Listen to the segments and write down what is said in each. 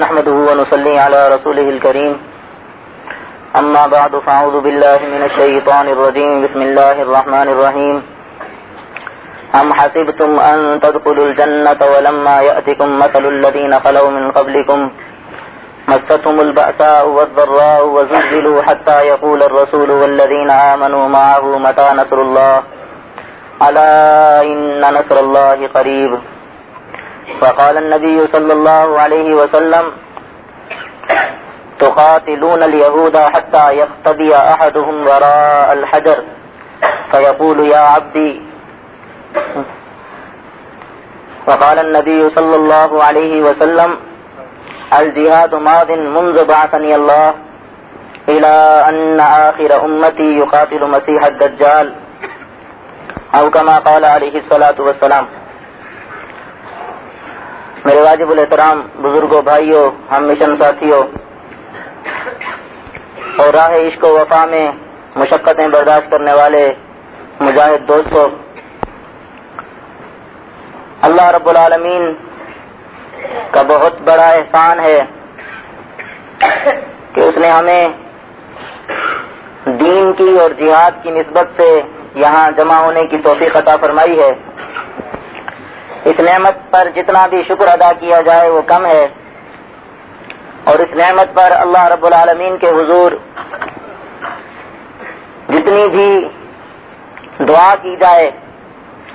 نحمده ونصلي على رسوله الكريم. أما بعد فأعوذ بالله من الشيطان الرجيم. بسم الله الرحمن الرحيم. أم حسبتم أن تدخلوا الجنة ولما يأتكم مثل الذين خلوا من قبلكم؟ مستهم البأساء والضراء وزلزلوا حتى يقول الرسول والذين آمنوا معه متى نصر الله؟ ألا إن نصر الله قريب. فقال النبي صلى الله عليه وسلم، تقاتلون اليهود حتى يقتدي أحدهم وراء الحجر. فيقول، يا عبدي. وقال النبي صلى الله عليه وسلم، الجهاد ماض منذ بعثني الله إلى أن آخر أمتي يقاتل مسيح الدجال. أو كما قال عليه الصلاة والسلام. میرے واجب الاحترام بزرگوں، بھائیوں، ہم مشن ساتھیوں اور راہ عشق و وفا میں مشقتیں برداشت کرنے والے مجاہد دوستوں اللہ رب العالمین کا بہت بڑا احسان ہے کہ اس نے ہمیں دین کی اور جہاد کی نسبت سے یہاں جمع ہونے کی توفیق عطا فرمائی ہے۔ اس نعمت پر جتنا بھی شکر ادا کیا جائے وہ کم ہے۔ اور اس نعمت پر اللہ رب العالمین کے حضور جتنی بھی دعا کی جائے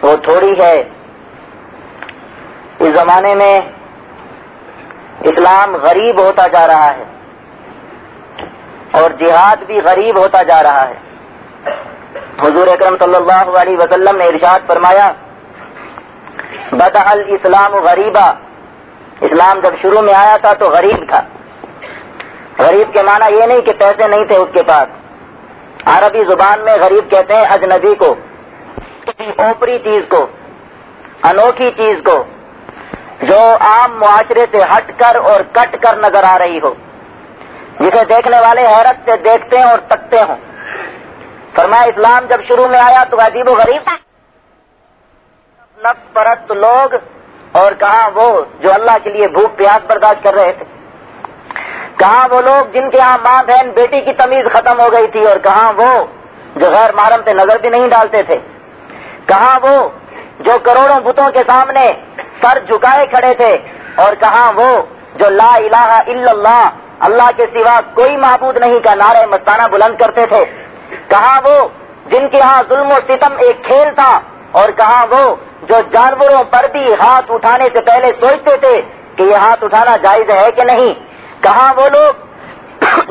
وہ تھوڑی ہے۔ اس زمانے میں اسلام غریب ہوتا جا رہا ہے اور جہاد بھی غریب ہوتا جا رہا ہے۔ حضور اکرم صلی اللہ علیہ وسلم نے ارشاد فرمایا بدا الاسلام غریبا۔ اسلام جب شروع میں آیا تھا تو غریب تھا۔ غریب کے معنی یہ نہیں کہ پیسے نہیں تھے اس کے پاس۔ عربی زبان میں غریب کہتے ہیں اجنبی کو اوپری چیز کو، انوکھی چیز کو، جو عام معاشرے سے ہٹ کر اور کٹ کر نظر آ رہی ہو۔ جسے دیکھنے والے حیرت سے دیکھتے ہیں اور تکتے ہوں۔ فرمایا اسلام جب شروع میں آیا تو عجیب و غریب تھا۔ نفس پرست لوگ اور کہاں وہ جو اللہ کے لیے بھوک پیاس برداشت کر رہے تھے۔ کہاں وہ لوگ جن کے یہاں ماں بہن بیٹی کی تمیز ختم ہو گئی تھی اور کہاں وہ جو غیر محرم پہ نظر بھی نہیں ڈالتے تھے۔ کہاں وہ جو کروڑوں بتوں کے سامنے سر جھکائے کھڑے تھے اور کہاں وہ جو لا الہ الا اللہ اللہ کے سوا کوئی معبود نہیں کا نعرے مستانہ بلند کرتے تھے۔ کہاں وہ جن کے یہاں ظلم و ستم ایک کھیل تھا اور کہاں وہ جو جانوروں پر بھی ہاتھ اٹھانے سے پہلے سوچتے تھے کہ یہ ہاتھ اٹھانا جائز ہے کہ نہیں، کہاں وہ لوگ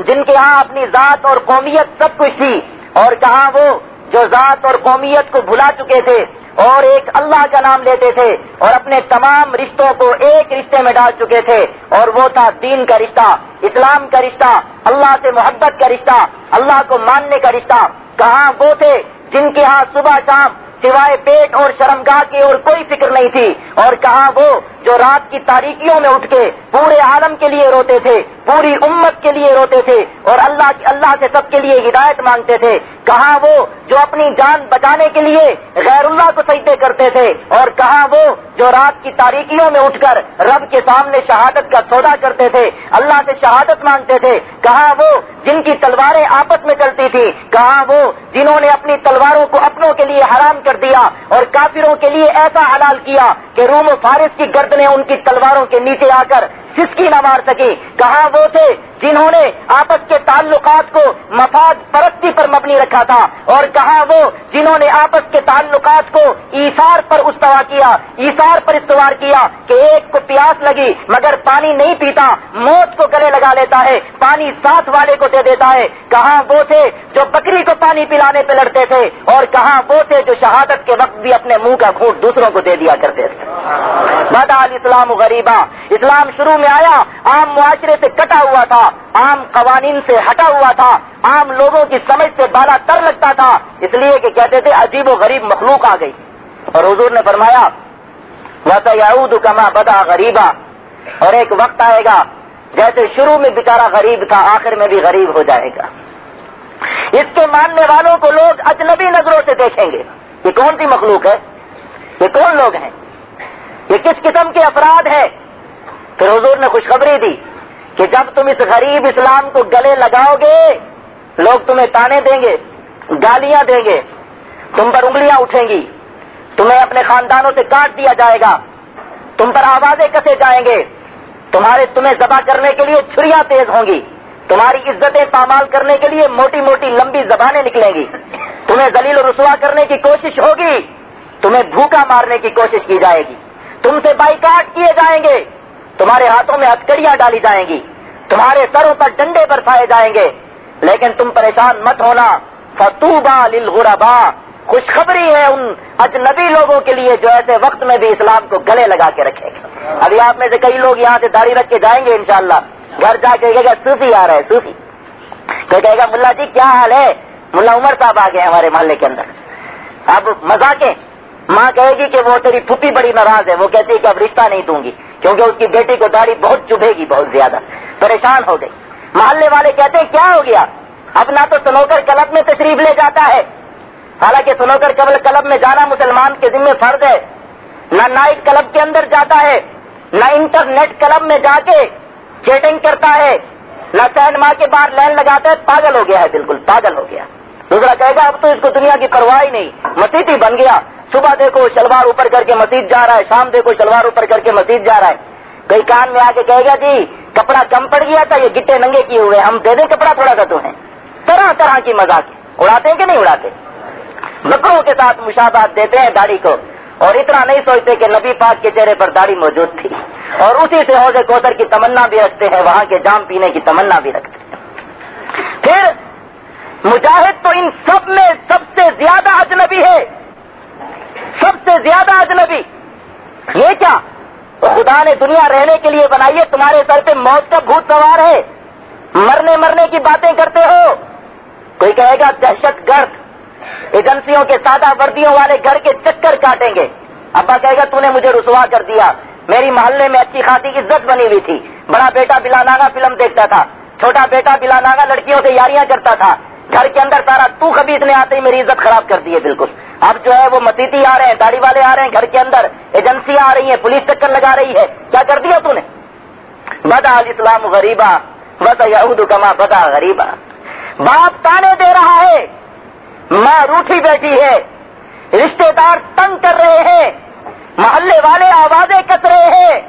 جن کے یہاں اپنی ذات اور قومیت سب کچھ تھی، اور کہاں وہ جو ذات اور قومیت کو بھلا چکے تھے اور ایک اللہ کا نام لیتے تھے اور اپنے تمام رشتوں کو ایک رشتے میں ڈال چکے تھے، اور وہ تھا دین کا رشتہ، اسلام کا رشتہ، اللہ سے محبت کا رشتہ، اللہ کو ماننے کا رشتہ، کہاں وہ تھے جن کے ہاں صبح شام سوائے پیٹ اور شرمگاہ کی اور کوئی فکر نہیں تھی۔ اور کہاں وہ جو رات کی تاریکیوں میں اٹھ کے پورے عالم کے لیے روتے تھے، پوری امت کے لیے روتے تھے اور اللہ اللہ سے سب کے لیے ہدایت مانگتے تھے، کہاں وہ جو اپنی جان بچانے کے لیے غیر اللہ کو سجدے کرتے تھے اور کہاں وہ جو رات کی تاریکیوں میں اٹھ کر رب کے سامنے شہادت کا سودا کرتے تھے، اللہ سے شہادت مانگتے تھے، کہاں وہ جن کی تلواریں آپس میں چلتی تھی کہاں وہ جنہوں نے اپنی تلواروں کو اپنوں کے لیے حرام کر دیا اور کافروں کے لیے ایسا حلال کیا کہ روم و فارس کی گردنیں ان کی تلواروں کے نیچے آ کر سسکی نہ مار سکی۔ کہاں وہ تھے جنہوں نے آپس کے تعلقات کو مفاد پرستی پر مبنی رکھا تھا؟ اور کہاں وہ جنہوں نے آپس کے تعلقات کو ایسار پر استوا کیا ایسار پر استوار کیا کہ ایک کو پیاس لگی مگر پانی نہیں پیتا، موت کو گلے لگا لیتا ہے، پانی ساتھ والے کو دے دیتا ہے۔ کہاں وہ تھے جو بکری کو پانی پلانے پہ لڑتے تھے، اور کہاں وہ تھے جو شہادت کے وقت بھی اپنے منہ کا گھونٹ دوسروں کو دے دیا کرتے تھے۔ بدا اسلام غریبا۔ اسلام شروع میں آیا، عام معاشرے سے کٹا ہوا تھا، عام قوانین سے ہٹا ہوا تھا، عام لوگوں کی سمجھ سے بالا تر لگتا تھا، اس لیے کہ کہتے تھے عجیب و غریب مخلوق آ گئی۔ اور حضور نے فرمایا وسعود کما بدا غریبا اور ایک وقت آئے گا، جیسے شروع میں بیچارہ غریب تھا، آخر میں بھی غریب ہو جائے گا۔ اس کے ماننے والوں کو لوگ اجنبی نظروں سے دیکھیں گے یہ کون سی مخلوق ہے؟ یہ کون لوگ ہیں؟ یہ کس قسم کے افراد ہیں؟ پھر حضور نے خوشخبری دی کہ جب تم اس غریب اسلام کو گلے لگاؤ گے، لوگ تمہیں تانے دیں گے، گالیاں دیں گے، تم پر انگلیاں اٹھیں گی، تمہیں اپنے خاندانوں سے کاٹ دیا جائے گا، تم پر آوازیں کسے جائیں گے، تمہارے تمہیں ذبح کرنے کے لیے چھریاں تیز ہوں گی، تمہاری عزتیں پامال کرنے کے لیے موٹی موٹی لمبی زبانیں نکلیں گی، تمہیں ذلیل و رسوا کرنے کی کوشش ہوگی، تمہیں بھوکا مارنے کی کوشش کی جائے گی، تم سے بائیکاٹ کیے جائیں گے۔ تمہارے ہاتھوں میں ہتکڑیاں ڈالی جائیں گی، تمہارے سروں پر ڈنڈے برسائے جائیں گے۔ لیکن تم پریشان مت ہونا۔ فتوبا للغربا خوشخبری ہے ان اجنبی لوگوں کے لیے جو ایسے وقت میں بھی اسلام کو گلے لگا کے رکھے گا۔ ابھی آپ میں سے کئی لوگ یہاں سے داڑھی رکھ کے جائیں گے انشاءاللہ۔ گھر جا کے کہے گا، صوفی آ رہا ہے، صوفی تو کہے گا، ملا جی کیا حال ہے؟ ملا عمر صاحب آ گئے ہمارے محلے کے اندر۔ اب مزاقیں ماں کہے گی کہ وہ تیری پھپھی بڑی ناراض ہے، وہ کہتی ہے کہ اب رشتہ نہیں دوں گی۔ کیونکہ اس کی بیٹی کو داڑھی بہت چبھے گی، بہت زیادہ۔ پریشان ہو گئی۔ محلے والے کہتے ہیں، کیا ہو گیا؟ اب نہ تو سنوکر کلب میں تشریف لے جاتا ہے۔ حالانکہ سنوکر کبل کلب میں جانا مسلمان کے ذمہ فرض ہے۔ نہ نائٹ کلب کے اندر جاتا ہے، نہ انٹرنیٹ کلب میں جا کے چیٹنگ کرتا ہے۔ نہ سینما کے باہر لائن لگاتا ہے، پاگل ہو گیا ہے، بالکل پاگل ہو گیا۔ دوسرا کہے گا، اب تو اس کو دنیا کی پرواہ ہی نہیں۔ مسیح بن گیا۔ صبح دیکھو شلوار اوپر کر کے مسجد جا رہا ہے، شام دیکھو شلوار اوپر کر کے مسجد جا رہا ہے۔ کئی کان میں آ کے کہے گا جی کپڑا کم پڑ گیا تھا، یہ گٹے ننگے کیے ہوئے ہم دے دیں کپڑا تھوڑا سا تمہیں۔ طرح طرح کی مزاق اڑاتے ہیں کہ نہیں اڑاتے؟ بکروں کے ساتھ مشابات دیتے ہیں داڑھی کو۔ اور اتنا نہیں سوچتے کہ نبی پاک کے چہرے پر داڑھی موجود تھی۔ اور اسی سے حوض کوثر کی تمنا بھی رکھتے ہیں، وہاں کے جام پینے کی تمنا بھی رکھتے ہیں۔ پھر مجاہد تو ان سب میں سب سے زیادہ اجنبی ہے۔ سب سے زیادہ اجنبی۔ یہ کیا؟ خدا نے دنیا رہنے کے لیے بنائی ہے، تمہارے سر پہ موت کا بھوت سوار ہے۔ مرنے مرنے کی باتیں کرتے ہو۔ کوئی کہے گا، دہشت گرد۔ ایجنسیوں کے سادہ وردیوں والے گھر کے چکر کاٹیں گے۔ ابا کہے گا، تو نے مجھے رسوا کر دیا۔ میری محلے میں اچھی خاصی عزت بنی ہوئی تھی۔ بڑا بیٹا بلا ناگا فلم دیکھتا تھا۔ چھوٹا بیٹا بلا ناگا لڑکیوں سے یاریاں کرتا تھا۔ گھر کے اندر سارا تو کبھی اتنے آتے ہی میری عزت خراب کر دی ہے، بالکل۔ اب جو ہے وہ مسیحی آ رہے ہیں، داڑھی والے آ رہے ہیں گھر کے اندر ایجنسیاں آ رہی ہیں، پولیس چکر لگا رہی ہے۔ کیا کر دیا تو نے؟ بدا اسلام غریبا بس یہود کما بدا غریبا باپ تانے دے رہا ہے، ماں روٹھی بیٹھی ہے رشتے دار تنگ کر رہے ہیں، محلے والے آوازیں کس رہے ہیں،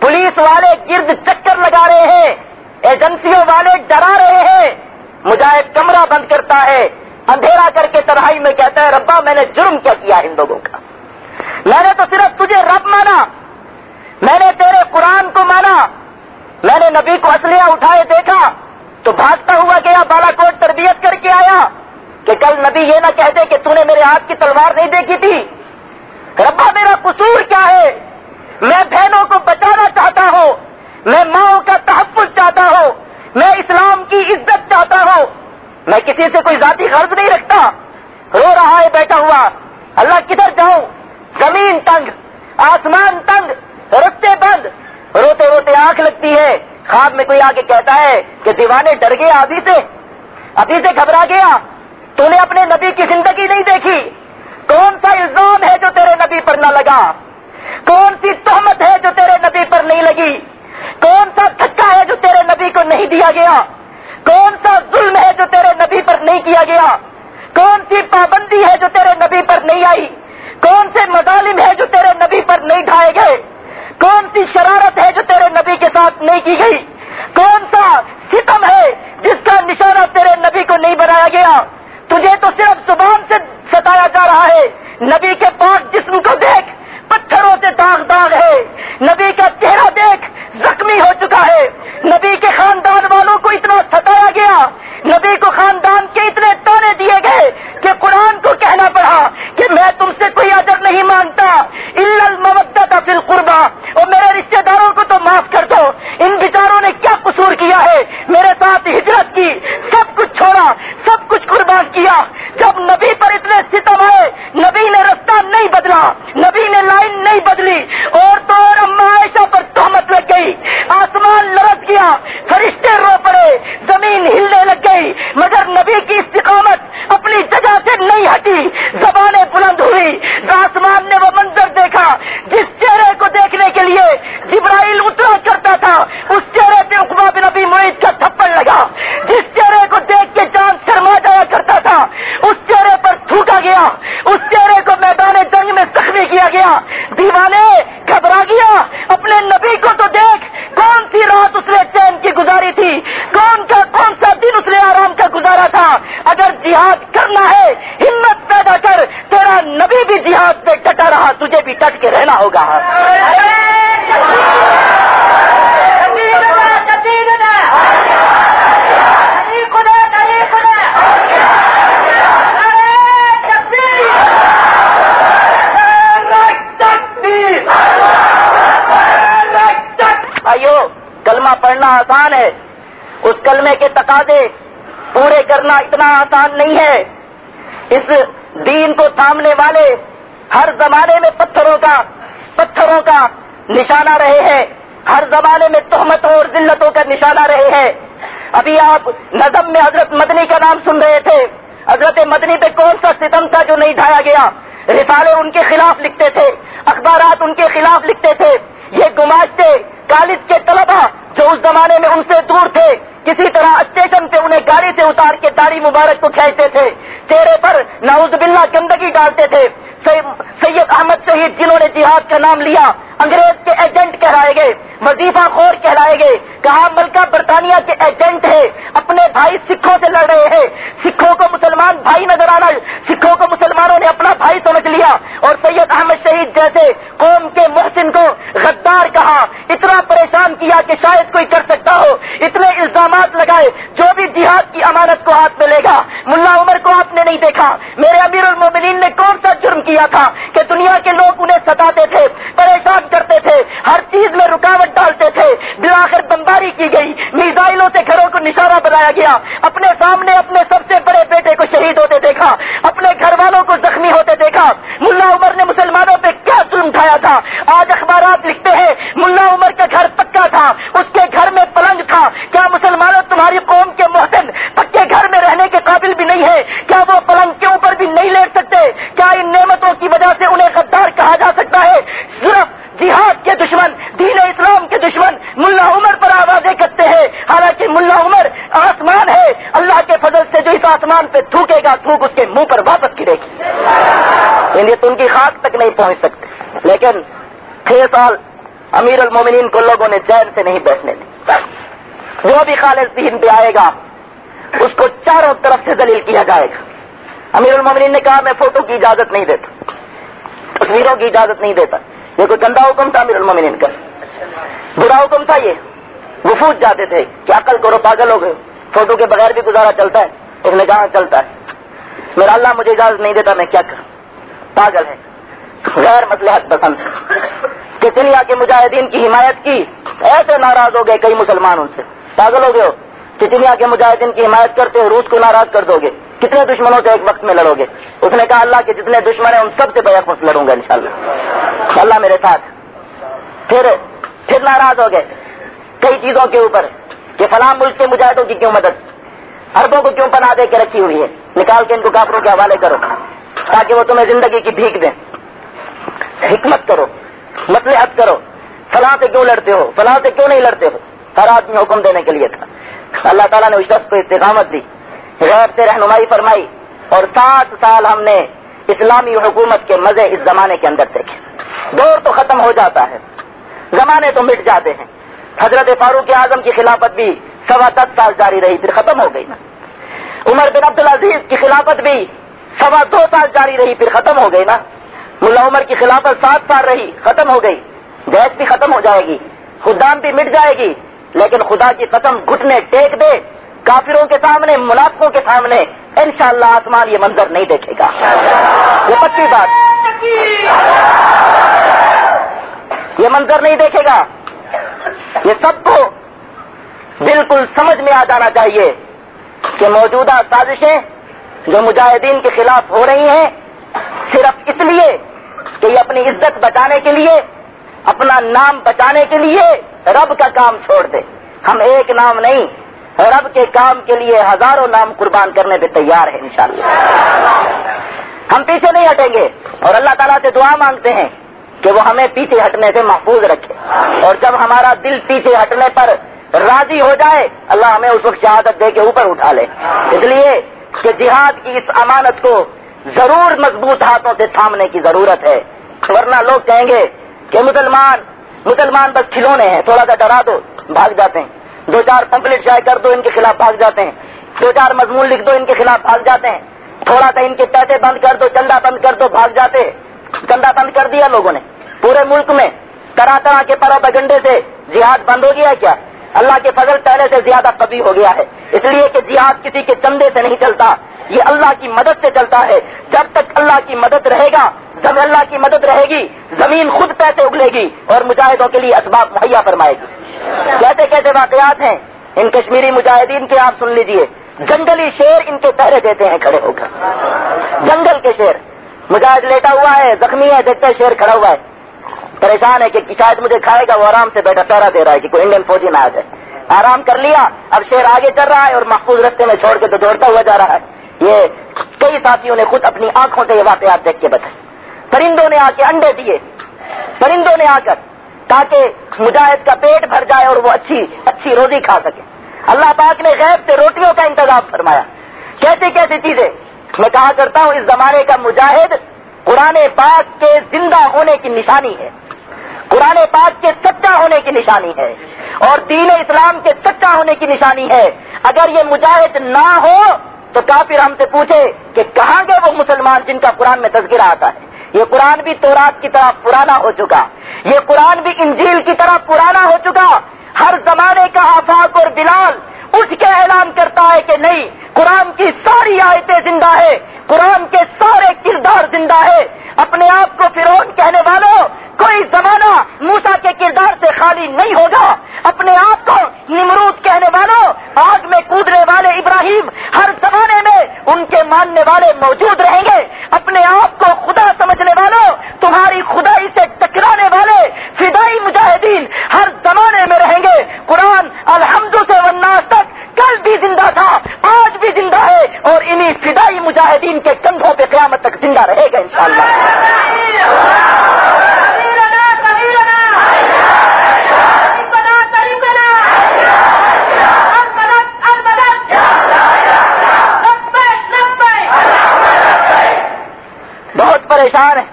پولیس والے گرد چکر لگا رہے ہیں، ایجنسیوں والے ڈرا رہے ہیں۔ مجاہد کمرہ بند کرتا ہے۔ اندھیرا کر کے تنہائی میں کہتا ہے، ربا، میں نے جرم کیا کیا ان لوگوں کا۔ میں نے تو صرف تجھے رب مانا۔ میں نے تیرے قرآن کو مانا۔ میں نے نبی کو اسلحہ اٹھائے دیکھا۔ تو بھاگتا ہوا گیا بالا کوٹ تربیت کر کے آیا۔ کہ کل نبی یہ نہ کہہ دے کہ تو نے میرے ہاتھ کی تلوار نہیں دیکھی تھی۔ ربا، میرا قصور کیا ہے؟ میں بہنوں کو بچانا چاہتا ہوں۔ میں ماؤں کا تحفظ چاہتا ہوں۔ میں اسلام کی عزت چاہتا ہوں۔ میں کسی سے کوئی ذاتی غرض نہیں رکھتا۔ رو رہا ہے، بیٹھا ہوا۔ اللہ کدھر جاؤں؟ زمین تنگ، آسمان تنگ، رستے بند۔ روتے روتے آنکھ لگتی ہے۔ خواب میں کوئی آ کے کہتا ہے کہ دیوانے ڈر گئے ابھی سے۔ ابھی سے گھبرا گیا۔ تو نے اپنے نبی کی زندگی نہیں دیکھی۔ کون سا الزام ہے جو تیرے نبی پر نہ لگا؟ کون سی تہمت ہے جو تیرے نبی پر نہیں لگی؟ کون سا دھکا ہے جو تیرے نبی کو نہیں دیا گیا؟ کون سا ظلم ہے جو تیرے نبی پر نہیں کیا گیا؟ کون سی پابندی ہے جو تیرے نبی پر نہیں آئی؟ کون سے مظالم ہے جو تیرے نبی پر نہیں ڈھائے گئے؟ کون سی شرارت ہے جو تیرے نبی کے ساتھ نہیں کی گئی؟ کون سا ستم ہے جس کا نشانہ تیرے نبی کو نہیں بنایا گیا؟ تجھے تو صرف زبان سے ستایا جا رہا ہے۔ نبی کے پاس جسم کو دیکھ پتھروں سے داغ داغ ہے۔ نبی کا چہرہ دیکھ زخمی ہو چکا ہے۔ نبی کے خاندان والوں کو اتنا ستایا گیا۔ نبی کو خاندان کے اتنے تانے دیے گئے کہ قرآن کو کہنا پڑا کہ میں تم سے کوئی اجر نہیں مانتا المودت فی القربا اور میرے رشتہ داروں کو تو معاف کر دو۔ ان بیچاروں نے کیا قصور کیا ہے؟ میرے ساتھ ہجرت کی، سب کچھ چھوڑا، سب کچھ قربان کیا۔ جب نبی پر اتنے ستم آئے نبی نے رستہ نہیں بدلا نبی نے لائن نہیں بدلی اور تو اور اما عائشہ پر تہمت لگ گئی آسمان لرس گیا فرشتے رو پڑے زمین ہلنے لگ گئی مگر نبی کی استقامت اپنی جگہ سے نہیں ہٹی زبانیں بلند ہوئی آسمان نے وہ منظر دیکھا جس چہرے کو دیکھنے کے لیے جبرائیل اترا کرتا تھا اس چہرے پہ اقبا بن اس نے چین کی گزاری تھی کون کا کون سا دن اس نے آرام کا گزارا تھا اگر جہاد کرنا ہے ہمت پیدا کر تیرا نبی بھی جہاد پہ ڈٹا رہا تجھے بھی ڈٹ کے رہنا ہوگا بھائیو کلمہ پڑھنا آسان ہے۔ اس کلمے کے تقاضے پورے کرنا اتنا آسان نہیں ہے۔ اس دین کو تھامنے والے ہر زمانے میں پتھروں کا پتھروں کا نشانہ رہے ہیں۔ ہر زمانے میں تہمتوں اور ذلتوں کا نشانہ رہے ہیں۔ ابھی آپ نظم میں حضرت مدنی کا نام سن رہے تھے۔ حضرت مدنی پہ کون سا ستم تھا جو نہیں ڈھایا گیا؟ رسالے ان کے خلاف لکھتے تھے، اخبارات ان کے خلاف لکھتے تھے۔ یہ گماشتے کالج کے طلبا جو اس زمانے میں ان سے دور تھے، کسی طرح اسٹیشن سے انہیں گاڑی سے اتار کے داڑھی مبارک کو کھینچتے تھے۔ چہرے پر ناؤز باللہ گندگی ڈالتے تھے۔ سید احمد شہید جنہوں نے جہاد کا نام لیا انگریز کے ایجنٹ کہلائے گئے، وظیفہ خور کہلائے گئے، کہا ملکہ برطانیہ کے ایجنٹ ہے، اپنے بھائی سکھوں سے لڑ رہے ہیں۔ سکھوں کو مسلمان بھائی نظر آنا، سکھوں کو مسلمانوں نے اپنا بھائی سمجھ لیا۔ اور سید احمد شہید جیسے قوم کے محسن کو غدار کہا، اتنا پریشان کیا کہ شاید کوئی کر سکتا ہو۔ اتنے الزامات لگائے، جو بھی جہاد کی امانت کو ہاتھ میں لے گا، ملا عمر کو آپ نے نہیں دیکھا۔ میرے امیر المومنین نے کون سا جرم کیا تھا کہ دنیا کے لوگ انہیں ستاتے تھے پریشان کرتے تھے، ہر چیز میں رکاوٹ ڈالتے تھے۔ بلاخر بمباری کی گئی، میزائلوں سے گھروں کو نشانہ بنایا گیا۔ اپنے سامنے اپنے سب سے بڑے بیٹے کو شہید ہوتے دیکھا، اپنے گھر والوں کو زخمی ہوتے دیکھا۔ ملا عمر نے مسلمانوں پہ کیا ظلم اٹھایا تھا؟ آج اخبارات لکھتے ہیں، ملا عمر کا گھر پکا تھا، اس کے گھر میں پلنگ تھا۔ کیا مسلمانوں تمہاری قوم کے محسن پکے گھر میں رہنے کے قابل بھی نہیں ہے کیا وہ پلنگ کے اوپر بھی نہیں لیٹ سکتے کیا ان نعمتوں کی وجہ سے انہیں غدار کہا جا سکتا ہے صرف جہاد کے دشمن دین اسلام کے دشمن ملا عمر پر آوازیں کرتے ہیں حالانکہ ملا عمر آسمان ہے اللہ کے فضل سے جو اس آسمان پہ تھوکے گا، تھوک اس کے منہ پر واپس گرے گی۔ یعنی تو ان کی خاک تک نہیں پہنچ سکتے لیکن چھ سال امیر المومنین کو لوگوں نے چین سے نہیں بیٹھنے دی۔ جو بھی خالد ذہن پہ آئے گا، اس کو چاروں طرف سے دلیل کیا جائے گا۔ امیر المومنین نے کہا، میں فوٹو کی اجازت نہیں دیتا۔ تصویروں کی اجازت نہیں دیتا۔ یہ کوئی گندا حکم تھا امیر المومنین کا؟ برا حکم تھا یہ۔ وفوج جاتے تھے کیا کل کرو، پاگل ہو گئے فوٹو کے بغیر بھی گزارا چلتا ہے۔ اس نے کہا، چلتا ہے۔ میرا اللہ مجھے اجازت نہیں دیتا میں کیا کروں۔ پاگل ہے۔ غیر مسلحت پسند۔ چچنیا کے مجاہدین کی حمایت کی؟ ایسے ناراض ہو گئے کئی مسلمان ان سے۔ پاگل ہو گئے ہو۔ چچنیا کے مجاہدین کی حمایت کرتے ہو روس کو ناراض کر دو گے۔ کتنے دشمنوں سے ایک وقت میں لڑو گے۔ اس نے کہا، اللہ کے جتنے دشمن ہیں، ان سب سے بیک وقت لڑوں گا انشاءاللہ۔ اللہ میرے ساتھ۔ پھر پھر ناراض ہو گئے۔ کئی چیزوں کے اوپر کہ فلاں ملک کے مجاہدوں کی کیوں مدد؟ اربوں کو کیوں پناہ دے کے رکھی ہوئی ہے نکال کے ان کو کافروں کے حوالے کرو، تاکہ وہ تمہیں زندگی کی بھیک دیں۔ حکمت کرو مسلحت کرو۔ فلاں سے کیوں لڑتے ہو؟ فلاں سے کیوں نہیں لڑتے ہو؟ ہر آدمی حکم دینے کے لیے تھا۔ اللہ تعالیٰ نے اس شخص کو استقامت دی۔ غیر سے رہنمائی فرمائی۔ اور سات سال ہم نے اسلامی حکومت کے مزے اس زمانے کے اندر دیکھے۔ دور تو ختم ہو جاتا ہے۔ زمانے تو مٹ جاتے ہیں۔ حضرت فاروق اعظم کی خلافت بھی سوا دس سال جاری رہی، پھر ختم ہو گئی۔ نا عمر بن عبد العزیز کی خلافت بھی سوا دو سال جاری رہی، پھر ختم ہو گئی نا۔ ملا عمر کی خلافت سات سال رہی، ختم ہو گئی۔ گیس بھی ختم ہو جائے گی خدام بھی مٹ جائے گی۔ لیکن خدا کی قسم گھٹنے ٹیک دے، کافروں کے سامنے، منافقوں کے سامنے، انشاءاللہ آسمان یہ منظر نہیں دیکھے گا۔ یہ پکی بات۔ یہ منظر نہیں دیکھے گا۔ یہ سب کو بالکل سمجھ میں آ جانا چاہیے کہ موجودہ سازشیں جو مجاہدین کے خلاف ہو رہی ہیں، صرف اس لیے کہ یہ اپنی عزت بچانے کے لیے، اپنا نام بچانے کے لیے رب کا کام چھوڑ دے۔ ہم ایک نام نہیں، رب کے کام کے لیے ہزاروں نام قربان کرنے پہ تیار ہیں انشاءاللہ۔ ہم پیچھے نہیں ہٹیں گے اور اللہ تعالیٰ سے دعا مانگتے ہیں کہ وہ ہمیں پیچھے ہٹنے سے محفوظ رکھے۔ اور جب ہمارا دل پیچھے ہٹنے پر راضی ہو جائے، اللہ ہمیں اس وقت شہادت دے کے اوپر اٹھا لے۔ اس لیے کہ جہاد کی اس امانت کو ضرور مضبوط ہاتھوں سے تھامنے کی ضرورت ہے۔ ورنہ لوگ کہیں گے کہ مسلمان مسلمان بس کھلونے ہیں، تھوڑا سا ڈرا دو، بھاگ جاتے ہیں۔ دو چار پمپلیٹ شائع کر دو، ان کے خلاف بھاگ جاتے ہیں۔ دو چار مضمون لکھ دو، ان کے خلاف بھاگ جاتے ہیں۔ تھوڑا سا ان کے پیسے بند کر دو، چندہ بند کر دو، بھاگ جاتے چندہ بند کر دیا لوگوں نے۔ پورے ملک میں طرح طرح کے پرو بگنڈے سے جہاد بند ہو گیا کیا؟ اللہ کے فضل پہلے سے زیادہ کبھی ہو گیا ہے۔ اس لیے کہ جہاد کسی کے چندے سے نہیں چلتا۔ یہ اللہ کی مدد سے چلتا ہے۔ جب تک اللہ کی مدد رہے گا، جب اللہ کی مدد رہے گی، زمین خود پیسے اگلے گی اور مجاہدوں کے لیے اسباب مہیا فرمائے گی۔ کیسے کیسے واقعات ہیں؟ ان کشمیری مجاہدین کے آپ سن لیجیے۔ جنگلی شیر ان کے پہرے دیتے ہیں کھڑے ہو کر۔ جنگل کے شیر۔ مجاہد لیٹا ہوا ہے، زخمی ہے، دیکھتے شیر کھڑا ہوا ہے۔ پریشان ہے کہ شاید مجھے کھائے گا، وہ آرام سے بیٹھا پیرا دے رہا ہے کہ کوئی انڈین فوجی نہ آ جائے آرام کر لیا، اب شیر آگے چل رہا ہے اور محفوظ رستے میں چھوڑ کے تو دوڑتا ہوا جا رہا ہے۔ یہ کئی ساتھیوں نے خود اپنی آنکھوں سے یہ واقعات دیکھ کے بتائے۔ پرندوں نے آ کے انڈے دیے۔ پرندوں نے آ کر تاکہ مجاہد کا پیٹ بھر جائے اور وہ اچھی اچھی روزی کھا سکے۔ اللہ پاک نے غیب سے روٹیوں کا انتظام فرمایا۔ کیسی کیسی چیزیں؟ میں کہا کرتا ہوں، اس زمانے کا مجاہد قرآن پاک کے زندہ ہونے کی نشانی ہے۔ قرآن پاک کے سچا ہونے کی نشانی ہے اور دین اسلام کے سچا ہونے کی نشانی ہے۔ اگر یہ مجاہد نہ ہو تو کافر ہم سے پوچھے کہ کہاں گئے وہ مسلمان جن کا قرآن میں تذکرہ آتا ہے؟ یہ قرآن بھی تورات کی طرح پرانا ہو چکا۔ یہ قرآن بھی انجیل کی طرح پرانا ہو چکا۔ ہر زمانے کا آفاق اور بلال اٹھ کے اعلان کرتا ہے کہ نہیں قرآن کی ساری آیتیں زندہ ہے قرآن کے سارے کردار زندہ ہے اپنے آپ کو فرون کہنے والوں، کوئی زمانہ موسا کے کردار سے خالی نہیں ہوگا۔ اپنے آپ کو نمرود کہنے والوں، آگ میں کودنے والے ابراہیم ہر زمانے میں ان کے ماننے والے موجود رہیں گے۔ اپنے آپ کو خدا سمجھنے والوں، تمہاری خدائی سے ٹکرانے والے فدائی مجاہدین ہر زمانے میں رہیں گے۔ قرآن الحمد سے وناس تک کل بھی زندہ تھا، آج بھی زندہ ہے اور انہی فدائی مجاہدین کے کندھوں پہ قیامت تک زندہ رہے گا انشاءاللہ۔ بہت پریشان ہے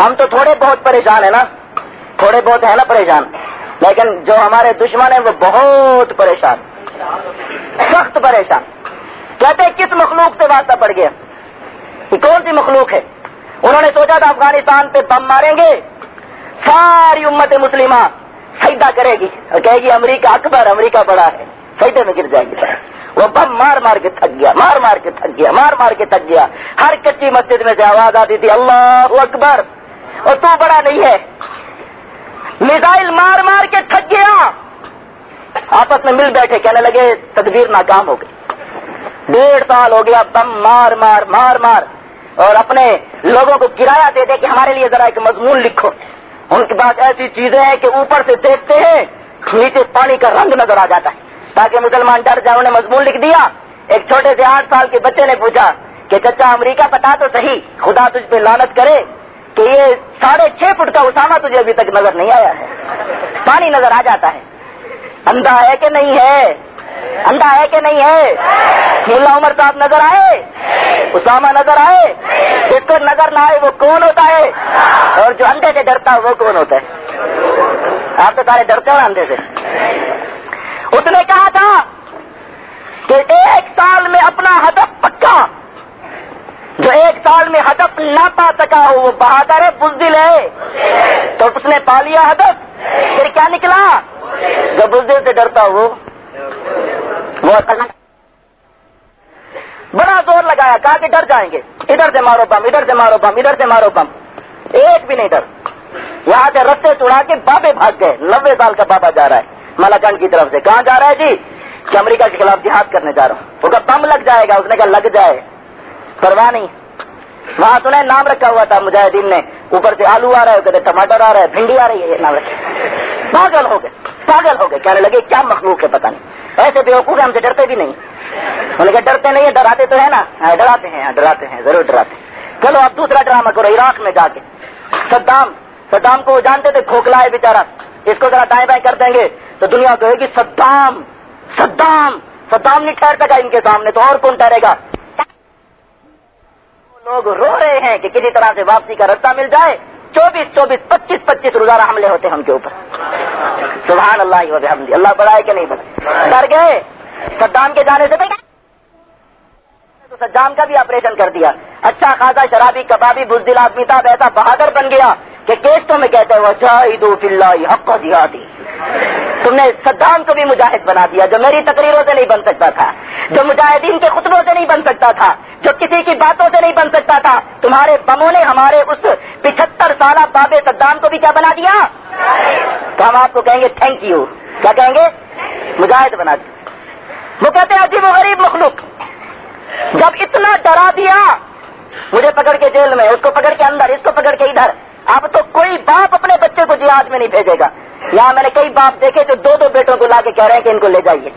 ہم تو تھوڑے بہت پریشان ہیں نا۔ تھوڑے بہت ہیں نا پریشان۔ لیکن جو ہمارے دشمن ہیں وہ بہت پریشان۔ سخت پریشان۔ کہتے ہیں، کس مخلوق سے واسطہ پڑ گیا؟ یہ کون سی مخلوق ہے؟ انہوں نے سوچا تھا، افغانستان پہ بم ماریں گے۔ ساری امت مسلمہ سجدہ کرے گی۔ اور کہے گی، امریکہ اکبر، امریکہ بڑا ہے۔ سجدے میں گر جائے گی وہ بم مار مار کے تھک گیا، مار مار کے تھک گیا، مار مار کے تھک گیا۔ ہر کچی مسجد میں سے آواز آتی تھی، اللہ اکبر۔ اور تو بڑا نہیں ہے۔ میزائل مار مار کے تھک گیا۔ آپس میں مل بیٹھے کہنے لگے، تدبیر ناکام ہو گئی۔ ڈیڑھ سال ہو گیا بم مار مار مار مار، اور اپنے لوگوں کو کرایہ دے دے کہ ہمارے لیے ذرا ایک مضمون لکھو۔ ان کے پاس ایسی چیزیں ہیں کہ اوپر سے دیکھتے ہیں، نیچے پانی کا رنگ نظر آ جاتا ہے۔ تاکہ مسلمان ڈر جائے انہیں مضمون لکھ دیا۔ ایک چھوٹے سے آٹھ سال کے بچے نے پوچھا کہ، چچا، امریکہ پتا تو صحیح، خدا تجھ پہ لانت کرے کہ یہ ساڑھے چھ فٹ کا اسامہ تجھے ابھی تک نظر نہیں آیا ہے۔ پانی نظر آ جاتا ہے۔ اندھا ہے کہ نہیں ہے؟ اندھا ہے کہ نہیں ہے؟ ملا عمر صاحب نظر آئے؟ اسامہ نظر آئے؟ جس کو نظر نہ آئے، وہ کون ہوتا ہے؟ اور جو اندھے سے ڈرتا ہے، وہ کون ہوتا ہے؟ آپ تو سارے ڈرتے ہو اندھے سے۔ اس نے کہا تھا کہ ایک سال میں اپنا ہدف پکا۔ جو ایک سال میں ہدف نہ پا سکا ہو، وہ بہادر ہے، بزدل ہے۔ تو اس نے پا لیا ہدف، پھر کیا نکلا؟ جو بزدل سے ڈرتا ہو، وہ بڑا زور لگایا، کہا کہ ڈر جائیں گے۔ ادھر سے مارو بم، ادھر سے مارو بم، ادھر سے مارو بم۔ ایک بھی نہیں ڈر۔ یہاں سے رستے چڑھا کے بابے بھاگ گئے۔ نبے سال کا بابا جا رہا ہے ملاکنڈ کی طرف سے۔ کہاں جا رہا ہے جی؟ کہ امریکہ کے خلاف جہاد کرنے جا رہا ہوں۔ وہ کہا بم لگ جائے گا، اس نے کہا لگ جائے۔ پرواہ نہیں۔ وہاں سنا نام رکھا ہوا تھا، مجاہدین نے۔ اوپر سے آلو آ رہا ہے کہتے ٹماٹر آ رہا ہے بھنڈی آ رہی ہے، یہ نام رکھے پاگل ہو گئے، پاگل ہو گئے۔ کہنے لگے، کیا مخلوق ہے پتہ نہیں۔ ایسے بے وقوف ہم سے ڈرتے بھی نہیں۔ انہوں نے کہا، ڈرتے نہیں ہیں، ڈراتے تو ہے نا۔ ہاں، ڈراتے ہیں ہاں، ڈراتے ہیں، ضرور ڈراتے ہیں۔ چلو، اب دوسرا ڈرامہ کرو، عراق میں جا کے۔ صدام صدام کو وہ جانتے تھے کھوکھلا ہے بےچارا اس کو ذرا دائیں بائیں کر دیں گے تو دنیا کہے گی، صدام صدام۔ صدام نہیں، ٹھہر سکا ان کے سامنے تو اور کون ٹھہرے گا؟ لوگ رو رہے ہیں کہ کسی طرح سے واپسی کا رستہ مل جائے، چوبیس چوبیس، پچیس پچیس روزانہ حملے ہوتے ہیں ان کے اوپر۔ سبحان اللہ وحمد اللہ بڑا ہے کہ نہیں بڑا ڈر گئے؟ صدام کے جانے سے تو سجام کا بھی آپریشن کر دیا۔ اچھا خاصا شرابی، کبابی، بزدل آدمی تھا ایسا بہادر بن گیا۔ کہ کیسٹوں میں کہتے ہیں وہ فلّہ حق جہادی تم نے صدام کو بھی مجاہد بنا دیا، جو میری تقریروں سے نہیں بن سکتا تھا، جو مجاہدین کے خطبوں سے نہیں بن سکتا تھا، جو کسی کی باتوں سے نہیں بن سکتا تھا۔ تمہارے بموں نے ہمارے اس پچہتر سالہ باب صدام کو بھی کیا بنا دیا؟ تو ہم آپ کو کہیں گے تھینک یو کیا کہیں گے؟ مجاہد بنا دیا۔ وہ کہتے ہیں، عجیب و غریب مخلوق۔ جب اتنا ڈرا دیا، مجھے پکڑ کے جیل میں، اس کو پکڑ کے اندر، اس کو پکڑ کے ادھر۔ اب تو کوئی باپ اپنے بچے کو جہاد میں نہیں بھیجے گا۔ یہاں میں نے کئی باپ دیکھے جو دو دو بیٹوں کو لا کے کہہ رہے ہیں کہ ان کو لے جائیے۔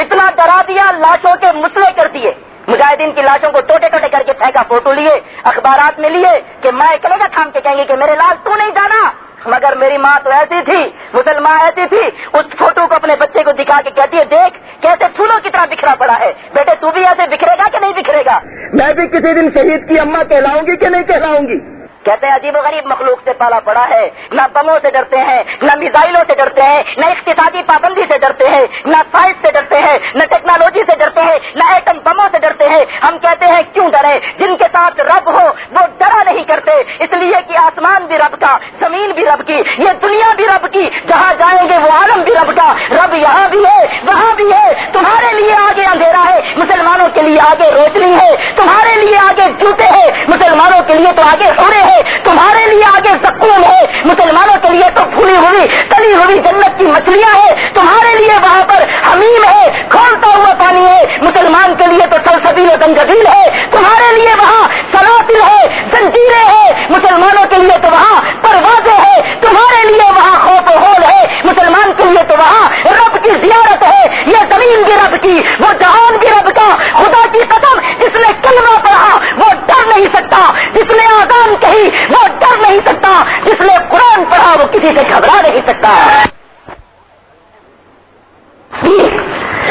اتنا ڈرا دیا، لاشوں کے مسئلے کر دیے۔ مجاہدین کی لاشوں کو ٹوٹے ٹوٹے کر کے پھینکا، فوٹو لیے، اخبارات میں لیے کہ میں اکلے کا تھام کے کہیں گے کہ میرے لاش تو نہیں جانا۔ مگر میری ماں تو ایسی تھی، مسلمان ایسی تھی، اس فوٹو کو اپنے بچے کو دکھا کے کہتی ہے، دیکھ، کیسے پھولوں کی طرح بکھرا پڑا ہے۔ بیٹے، تو بھی ایسے بکھرے گا کہ نہیں بکھرے گا؟ میں بھی کسی دن شہید کی اما کہلاؤں گی کہ نہیں کہلاؤں گی؟ کہتے ہیں عجیب و غریب مخلوق سے پالا پڑا ہے۔ نہ بموں سے ڈرتے ہیں، نہ میزائلوں سے ڈرتے ہیں، نہ اقتصادی پابندی سے ڈرتے ہیں، نہ سائنس سے ڈرتے ہیں، نہ ٹیکنالوجی سے ڈرتے ہیں، نہ ایٹم بموں سے ڈرتے ہیں۔ ہم کہتے ہیں کیوں ڈرے؟ جن کے ساتھ رب ہو، وہ ڈرا نہیں کرتے۔ اس لیے کہ آسمان بھی رب کا، زمین بھی رب کی، یہ دنیا بھی رب کی، جہاں جائیں گے وہ عالم بھی رب کا۔ رب یہاں بھی ہے وہاں بھی ہے تمہارے لیے آگے اندھیرا ہے مسلمانوں کے لیے آگے روشنی ہے، تمہارے لیے آگے جوتے ہیں، مسلمانوں کے لیے تو آگے ہو ہیں، تمہارے لیے آگے سکون ہے، مسلمانوں کے لیے تو پھولی ہوئی، تلی ہوئی جنت کی مچھلیاں ہیں، تمہارے لیے وہاں پر حمیم ہے، کھولتا ہوا پانی ہے، مسلمان کے لیے تو سلسبیل و گنجبیل ہے، تمہارے لیے وہاں سلاسل ہے، زنجیریں ہے مسلمانوں کے لیے تو وہاں پروازیں ہے تمہارے لیے وہاں خوف و ہول ہے، مسلمان کے لیے تو وہاں رب کی زیارت ہے، یہ زمین بھی رب کی، وہ جہان بھی رب کا خدا کی قدم جس نے کلمہ پڑھا وہ ڈر نہیں سکتا جس نے آزان کہی وہ ڈر نہیں سکتا جس نے قرآن پڑھا وہ کسی سے گھبرا نہیں سکتا۔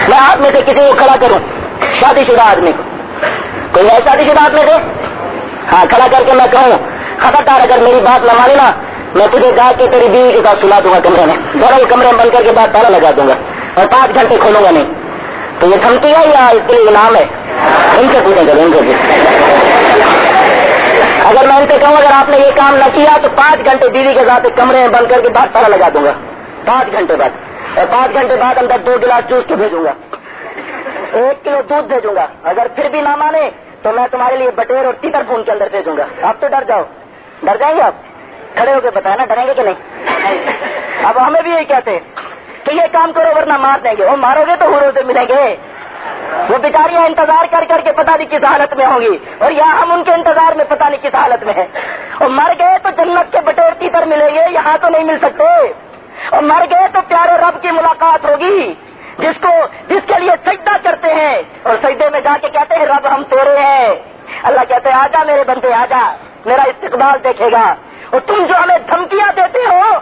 میں آپ میں سے کسی کو کھڑا کروں۔ شادی شدہ آدمی کو۔ کوئی ہے شادی شدہ آدمی سے؟ ہاں کھڑا کر کے میں کہوں۔ خبردار اگر میری بات نہ مانی نا، میں تجھے گا کے تیری بیوی کے ساتھ سلا دوں گا کمرے میں۔ دونوں کمرے میں بند کر کے بعد تالا لگا دوں گا۔ اور پانچ گھنٹے کھولوں گا نہیں۔ تو یہ دھمکی ہے یا اس کے لیے انعام ہے؟ ان سے پوچھیں گے، ان سے اگر میں ان سے کہوں، اگر آپ نے یہ کام نہ کیا تو پانچ گھنٹے بیوی کے ساتھ کمرے میں بند کر کے بعد تالا لگا دوں گا۔ پانچ گھنٹے بعد۔ اور پانچ گھنٹے بعد اندر دو گلاس جوس کے بھیجوں گا۔ ایک کلو دودھ بھیجوں گا۔ اگر پھر بھی نہ مانے تو میں تمہارے لیے بٹیر اور تیتر فون کے اندر بھیجوں گا۔ آپ تو ڈر جاؤ۔ ڈر جائیں گے آپ؟ کھڑے ہو کے بتایا نا ڈریں گے کہ نہیں؟ اب ہمیں بھی یہی کہتے کہ یہ کام کرو ورنہ مار دیں گے۔ وہ مارو گے تو ہورو سے ملیں گے۔ وہ بیچاریاں انتظار کر کر کے پتہ نہیں کس حالت میں ہوں گی اور یہاں ہم ان کے انتظار میں پتہ نہیں کس حالت میں ہیں۔ اور مر گئے تو جنت کے بٹور تیتر ملیں گے، یہاں تو نہیں مل سکتے۔ اور مر گئے تو پیارے رب کی ملاقات ہوگی، جس کو، جس کے لیے سجدہ کرتے ہیں۔ اور سجدے میں جا کے کہتے ہیں، رب ہم تورے ہیں۔ اللہ کہتے ہیں، آجا میرے بندے، آجا، میرا استقبال دیکھے گا۔ اور تم جو ہمیں دھمکیاں دیتے ہو،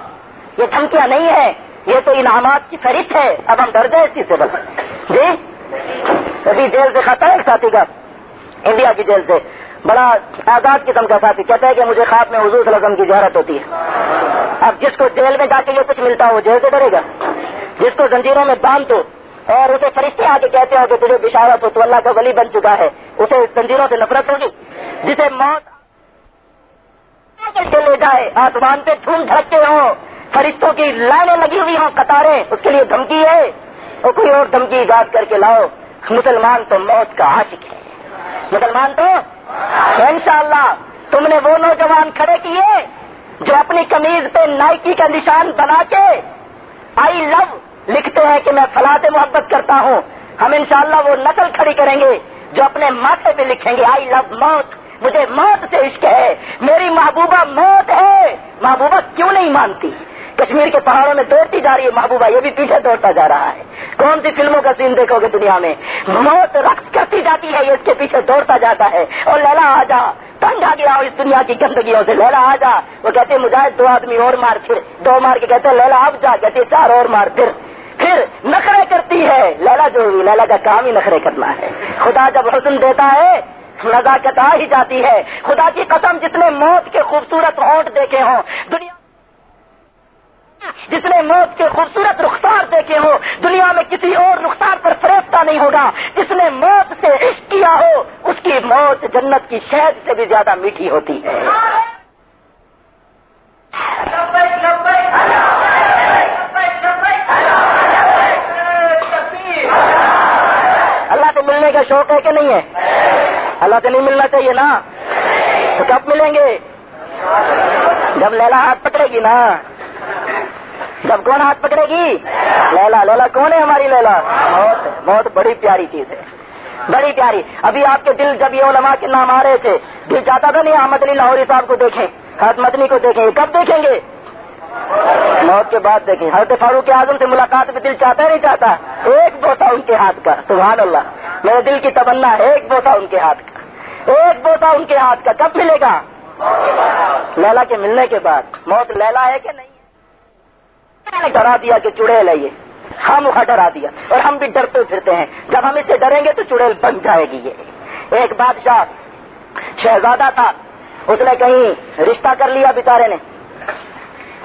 یہ دھمکیاں نہیں ہے یہ تو انعامات کی فہرست ہے۔ اب ہم ڈر جائیں اس چیز سے بس۔ جی؟ ابھی جیل سے کھاتا ہے ایک ساتھی کا؟ انڈیا کی جیل سے۔ بڑا آزاد قسم کا ساتھی کہتا ہے کہ مجھے خواب میں حضور صلی اللہ علیہ وسلم کی ضرورت ہوتی ہے۔ اب جس کو جیل میں جا کے یہ کچھ ملتا ہو وہ جیل سے ڈرے گا۔ جس کو زنجیروں میں باندھ دو اور اسے فرشتے آ کے کہتے ہو کہ تجھے بشارت ہو، تو اللہ کا ولی بن چکا ہے۔ اسے زنجیروں سے نفرت ہوگی۔ جسے موت لے جائے، آسمان پہ دھوم دھڑکتے ہو فرشتوں کی لائنیں لگی ہوئی ہوں قطاریں۔ اس کے لیے دھمکی ہے۔ اور کوئی اور دھمکی ایجاد کر کے لاؤ، مسلمان تو موت کا عاشق ہے۔ مسلمان تو؟ انشاءاللہ، تم نے وہ نوجوان کھڑے کیے جو اپنی کمیز پہ نائکی کا نشان بنا کے آئی لو لکھتے ہیں کہ میں فلاں سے محبت کرتا ہوں۔ ہم انشاءاللہ وہ نقل کھڑی کریں گے جو اپنے ماتھے پہ لکھیں گے آئی لو موت۔ مجھے موت سے عشق ہے۔ میری محبوبہ موت ہے۔ محبوبہ کیوں نہیں مانتی؟ کشمیر کے پہاڑوں میں دوڑتی جا رہی ہے محبوبہ، یہ بھی پیچھے دوڑتا جا رہا ہے۔ کون سی فلموں کا سین دیکھو گے دنیا میں؟ موت رقص کرتی جاتی ہے، یہ اس کے پیچھے دوڑتا جاتا ہے۔ اور لیلا آ جا تنگ آ گیا اس دنیا کی گندگیوں سے لیلا آ جا وہ کہتے مجاہد دو آدمی اور مار پھر۔ دو مار کے کہتے لیلا اب جا، کہتے چار اور مار پھر۔ پھر نخرے کرتی ہے۔ لیلا جو لیلا کا کام ہی نخرے کرنا ہے۔ خدا جب حسن دیتا ہے، نزاکت آ ہی جاتی ہے۔ خدا کی قسم، جتنے موت کے خوبصورت ہونٹ دیکھے ہوں، دنیا جس نے موت کے خوبصورت رخسار دیکھے ہو دنیا میں کسی اور رخسار پر فریفتہ نہیں ہوگا۔ جس نے موت سے عشق کیا ہو، اس کی موت جنت کی شہد سے بھی زیادہ میٹھی ہوتی ہے۔ اللہ سے ملنے کا شوق ہے کہ نہیں ہے؟ اللہ سے نہیں ملنا چاہیے نا؟ تو کب ملیں گے؟ جب لیلا ہاتھ پکڑے گی نا۔ جب کون ہاتھ پکڑے گی؟ لیلا لیلا، کون ہے ہماری لیلا؟ بہت بہت بڑی پیاری چیز ہے، بڑی پیاری۔ ابھی آپ کے دل جب یہ علماء کے نام آ رہے تھے دل چاہتا تھا نہیں احمد علی لاہوری صاحب کو دیکھیں، حضرت مدنی کو دیکھیں، کب دیکھیں گے؟ موت کے بعد دیکھیں۔ حضرت فاروق اعظم سے ملاقات میں دل چاہتا ہے، نہیں چاہتا؟ ایک بوسا ان کے ہاتھ کا، سبحان اللہ۔ میرے دل کی تمنا ہے، ایک بوسا ان کے ہاتھ کا۔ ایک بوسا ان کے ہاتھ کا، کب ملے گا؟ لیلا کے ملنے کے بعد۔ موت لیلا ہے کہ نہیں؟ نے ڈرا دیا کہ چڑیل ہے یہ۔ ہم ڈرا دیا۔ اور ہم بھی ڈرتے پھرتے ہیں۔ جب ہم اسے ڈریں گے تو چڑیل بن جائے گی یہ۔ ایک بادشاہ شہزادہ تھا۔ اس نے کہیں رشتہ کر لیا بیچارے نے۔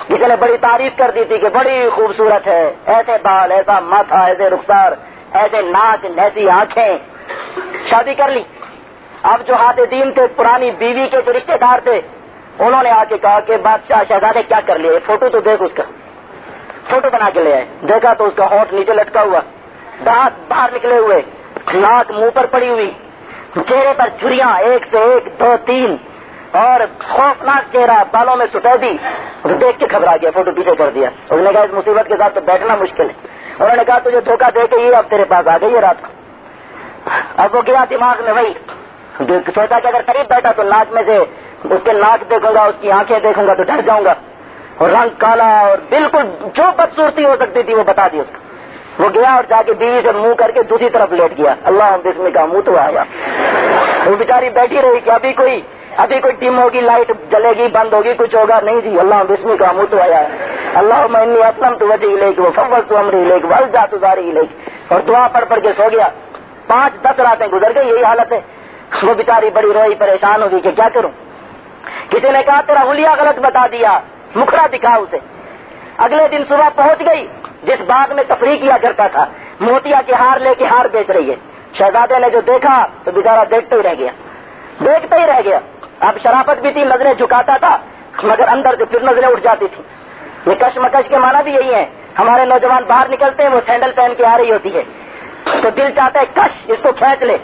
کسی نے بڑی تعریف کر دی تھی کہ بڑی خوبصورت ہے۔ ایسے بال، ایسا ماتھا، ایسے رخسار، ایسے ناچ ایسی آنکھیں۔ شادی کر لی۔ اب جو ہاتھ دین تھے، پرانی بیوی کے جو رشتے دار تھے، انہوں نے آ کے کہا کہ بادشاہ شہزادے کیا کر لیے؟ فوٹو تو دیکھ اس کا۔ فوٹو بنا کے لے آئے۔ دیکھا تو اس کا ہونٹ نیچے لٹکا ہوا۔ دانت باہر نکلے ہوئے۔ ناک منہ پر پڑی ہوئی۔ چہرے پر چھریاں، ایک سے ایک، دو، تین۔ اور خوفناک چہرہ بالوں میں سفیدی دیکھ کے گھبرا گیا، فوٹو پیچھے کر دیا۔ اس نے کہا، اس مصیبت کے ساتھ تو بیٹھنا مشکل ہے۔ انہوں نے کہا، تجھے دھوکہ دے کے یہ اب تیرے پاس آ گئی ہے رات کو۔ اب وہ گیا دماغ میں وہی۔ سوچا کہ اگر قریب بیٹھا تو ناک میں سے اس کے ناک دیکھوں گا، اس کی آنکھیں دیکھوں گا تو ڈر جاؤں گا۔ اور رنگ کالا اور بالکل جو بدسورتی ہو سکتی تھی وہ بتا دی اس کو۔ وہ گیا اور جا کے بیوی سے منہ کر کے دوسری طرف لیٹ گیا۔ اللہ بسم کا منہ تو آیا۔ وہ بیچاری بیٹھی رہی کہ ابھی کوئی ابھی کوئی ٹیم ہوگی، لائٹ جلے گی، بند ہوگی، کچھ ہوگا؟ نہیں جی اللہ بسم کا منہ تو آیا۔ اللہ میں اسلم تو وجہ لے کے وہ فوج تو امری لے کے ول جا تاری لے اور دعا پڑھ پڑھ کے سو گیا۔ پانچ دس راتیں گزر گئی، یہی حالت ہے۔ وہ بیچاری بڑی روئی پریشان ہوگی کہ کیا کروں؟ کسی نے کہا، تیرا ہولیا غلط بتا دیا۔ مکھڑا دکھا اسے۔ اگلے دن صبح پہنچ گئی، جس باغ میں تفریح کیا کرتا تھا۔ موتیا کے ہار لے کے ہار بیچ رہی ہے۔ شہزادے نے جو دیکھا، تو بےچارا دیکھتے ہی رہ گیا۔ دیکھتے ہی رہ گیا۔ اب شرافت بھی تھی، نظریں جھکاتا تھا، مگر اندر سے پھر نظریں اٹھ جاتی تھی یہ کش مکش کے معنی بھی یہی ہے ہمارے نوجوان باہر نکلتے ہیں، وہ سینڈل پہن کے آ رہی ہوتی ہے۔ تو دل چاہتا ہے، کش، اس کو کھینچ لے۔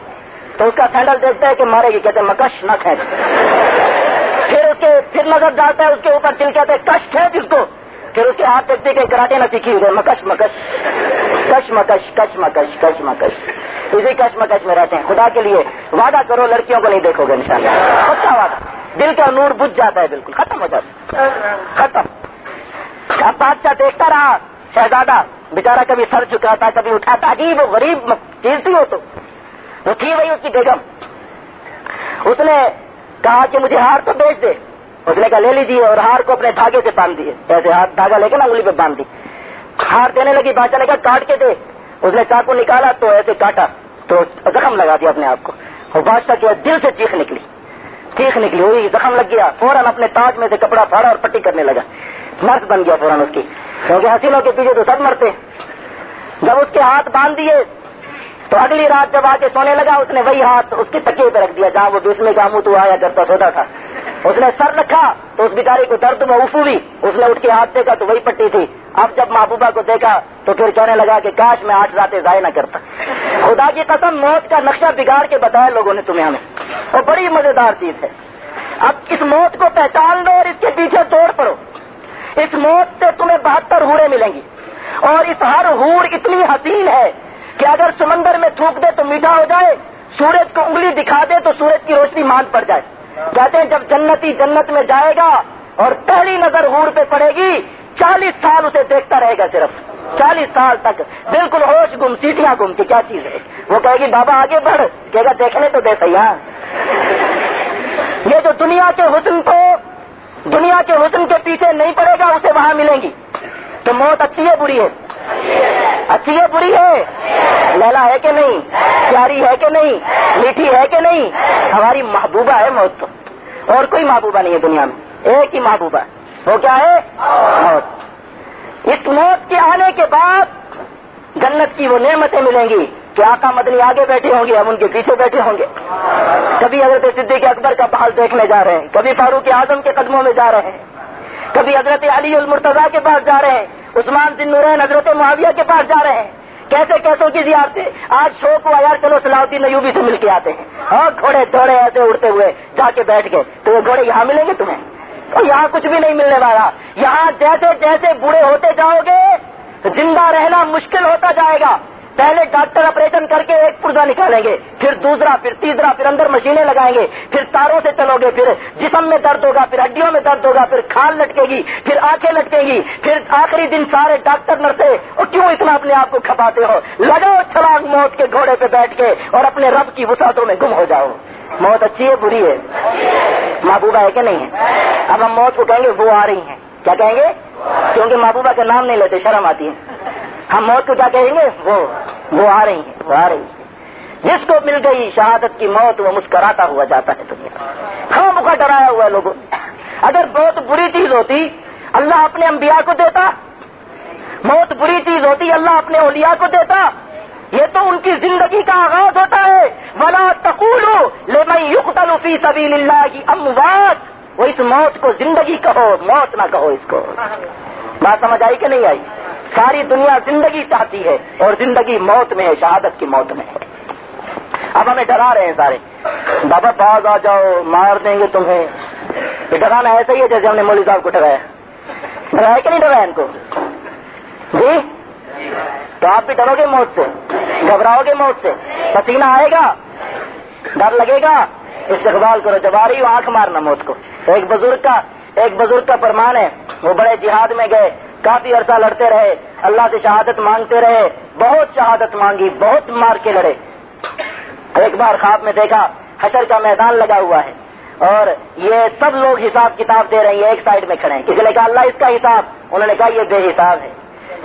تو اس کا سینڈل دیکھتا ہے کہ مارے گی، کہتے مکش، نہ کھینچ۔ اس کے پھر نظر ڈالتا ہے، اس کے اوپر دل کہتے کش کھینچ اس کو۔ پھر اس کے ہاتھ دیکھتے کہ کراٹے نہ سیکھی ہوئے مکش مکش۔ کش مکش کش مکش کش، مکش۔ اسی کش، مکش میں رہتے ہیں۔ خدا کے لیے وعدہ کرو، لڑکیوں کو نہیں دیکھو گے، انشاءاللہ۔ شاء اللہ وعدہ۔ دل کا نور بجھ جاتا ہے، بالکل۔ ختم ہو جاتا ختم۔ اب بادشاہ دیکھتا رہا، شہزادہ۔ بےچارا کبھی سر چکاتا کبھی اٹھاتا۔ جی وہ غریب چیز تھی وہ تو۔ وہ تھی وہی اس کی بیگم۔ اس نے کہا کہ مجھے ہار تو بیچ دے۔ اس نے کہا لے لیجیے اور ہار کو اپنے دھاگے سے باندھ دیے۔ ایسے ہاتھ دھاگا لے کے نا انگلی پہ باندھ دی۔ ہار دینے لگی بادشاہ نے کہا کاٹ کے دے۔ اس نے چاقو نکالا تو ایسے کاٹا۔ تو زخم لگا دیا اپنے آپ کو۔ اور بادشاہ کے دل سے چیخ نکلی۔ چیخ نکلی، ہوئی، زخم لگ گیا۔ فوراً اپنے تاج میں سے کپڑا پھاڑا اور پٹی کرنے لگا۔ مرد بن گیا فوراً اس کی۔ کیونکہ حسینوں کے پیچھے تو سب مرتے۔ جب اس کے ہاتھ باندھ دیے، تو اگلی رات جب آ کے سونے لگا، اس نے وہی ہاتھ اس کے تکیے پہ رکھ دیا۔ جہاں وہ دوسرے کا منہ تو آیا کرتا سوتا تھا۔ اس نے سر رکھا تو اس بیچاری کو درد میں افو بھی اس نے اٹھ کے ہاتھ دیکھا تو وہی پٹی تھی۔ اب جب محبوبہ کو دیکھا تو پھر کہنے لگا کہ کاش میں آٹھ راتیں ضائع نہ کرتا۔ خدا کی قسم، موت کا نقشہ بگاڑ کے بتایا لوگوں نے تمہیں ہمیں۔ اور بڑی مزیدار چیز ہے۔ اب اس موت کو پہچان لو اور اس کے پیچھے توڑ پڑو۔ اس موت سے تمہیں بہتر ہورے ملیں گی۔ اور اس ہر ہور اتنی حسین ہے کہ اگر سمندر میں تھوک دے تو میٹھا ہو جائے، سورج کو انگلی دکھا دے تو سورج کی روشنی مان پڑ جائے۔ کہتے ہیں جب جنتی جنت میں جائے گا اور پہلی نظر ہور پہ پڑے گی، چالیس سال اسے دیکھتا رہے گا صرف۔ چالیس سال تک بالکل ہوش گم سیٹیاں گم کی کیا چیز ہے۔ وہ کہے گی، بابا آگے بڑھ۔ کہے گا، دیکھنے تو دے سیاح یہ جو دنیا کے حسن کو، دنیا کے حسن کے پیچھے نہیں پڑے گا، اسے وہاں ملیں گی۔ تو موت اچھی ہے، بری ہے۔ اچھی ہے، بری ہے؟ لیلا ہے کہ نہیں؟ پیاری ہے کہ نہیں؟ میٹھی ہے کہ نہیں؟ ہماری محبوبہ ہے موت تو۔ اور کوئی محبوبہ نہیں ہے دنیا میں۔ ایک ہی محبوبہ ہے۔ وہ کیا ہے؟ موت۔ اس موت کے آنے کے بعد جنت کی وہ نعمتیں ملیں گی کہ آقا مدنی آگے بیٹھے ہوں گے، ہم ان کے پیچھے بیٹھے ہوں گے۔ کبھی حضرت صدیق اکبر کا بحال دیکھنے جا رہے ہیں، کبھی فاروق اعظم کے قدموں میں جا رہے ہیں، کبھی حضرت علی المرتضی کے پاس جا رہے ہیں۔ عثمان بن نورین حضرت معاویہ کے پاس جا رہے ہیں۔ کیسے کیسوں کی زیارتیں؟ آج شوق ہوا یار چلو، صلاح الدین نیوبی سے مل کے آتے ہیں۔ اور گھوڑے دوڑے ایسے اڑتے ہوئے جا کے بیٹھ گئے۔ تو وہ گھوڑے یہاں ملیں گے تمہیں؟ اور یہاں کچھ بھی نہیں ملنے والا۔ یہاں جیسے جیسے بوڑھے ہوتے جاؤ گے، زندہ رہنا مشکل ہوتا جائے گا۔ پہلے ڈاکٹر آپریشن کر کے ایک پرزا نکالیں گے، پھر دوسرا، پھر تیسرا، پھر اندر مشینیں لگائیں گے، پھر تاروں سے چلو گے، پھر جسم میں درد ہوگا، پھر ہڈیوں میں درد ہوگا، پھر کھال لٹکے گی، پھر آنکھیں لٹکیں گی، پھر آخری دن سارے ڈاکٹر نرسے اور کیوں اتنا اپنے آپ کو کھپاتے ہو؟ لگاؤ چھلانگ موت کے گھوڑے پہ بیٹھ کے اور اپنے رب کی وسعتوں میں گم ہو جاؤ۔ موت اچھی ہے، بری ہے؟ محبوبہ ہے کہ نہیں ہے؟ اب ہم موت کو کہیں گے، وہ آ رہی ہیں۔ کیا کہیں گے؟ کیونکہ محبوبہ کا نام نہیں لیتے، شرم آتی ہے۔ ہم موت کو کیا کہیں گے؟ وہ۔ وہ آ رہی ہیں، وہ آ رہی ہیں۔ جس کو مل گئی شہادت کی موت، وہ مسکراتا ہوا جاتا ہے دنیا۔ ہاں مکھا ڈرایا ہوا ہے لوگوں۔ اگر بہت بری چیز ہوتی، اللہ اپنے انبیاء کو دیتا۔ موت بری چیز ہوتی، اللہ اپنے اولیاء کو دیتا۔ یہ تو ان کی زندگی کا آغاز ہوتا ہے۔ ولا تقول لے فی سبیل اللہ کی اموات وہ اس موت کو زندگی کہو، موت نہ کہو اس کو۔ بات سمجھ آئی کہ نہیں آئی؟ ساری دنیا زندگی چاہتی ہے اور زندگی موت میں ہے، شہادت کی موت میں ہے۔ اب ہمیں ڈرا رہے ہیں سارے۔ بابا باز آ جاؤ، مار دیں گے تمہیں۔ یہ ڈرانا ایسا ہی ہے جیسے ہم نے مولوی صاحب کو ڈرایا۔ ڈرایا کہ نہیں ڈرایا ان کو؟ جی؟ تو آپ بھی ڈرو گے موت سے؟ گھبراؤ گے موت سے؟ پسینہ آئے گا؟ ڈر لگے گا؟ استقبال کرو جب آ رہی ہو، آنکھ مارنا موت کو۔ ایک بزرگ کا، ایک بزرگ کا فرمان ہے، وہ بڑے جہاد میں گئے۔ کافی عرصہ لڑتے رہے، اللہ سے شہادت مانگتے رہے، بہت شہادت مانگی، بہت مار کے لڑے۔ ایک بار خواب میں دیکھا، حشر کا میدان لگا ہوا ہے۔ اور یہ سب لوگ حساب کتاب دے رہے ہیں، ایک سائڈ میں کھڑے ہیں۔ کسی نے کہا، اللہ اس کا حساب۔ انہوں نے کہا، یہ بے حساب ہے۔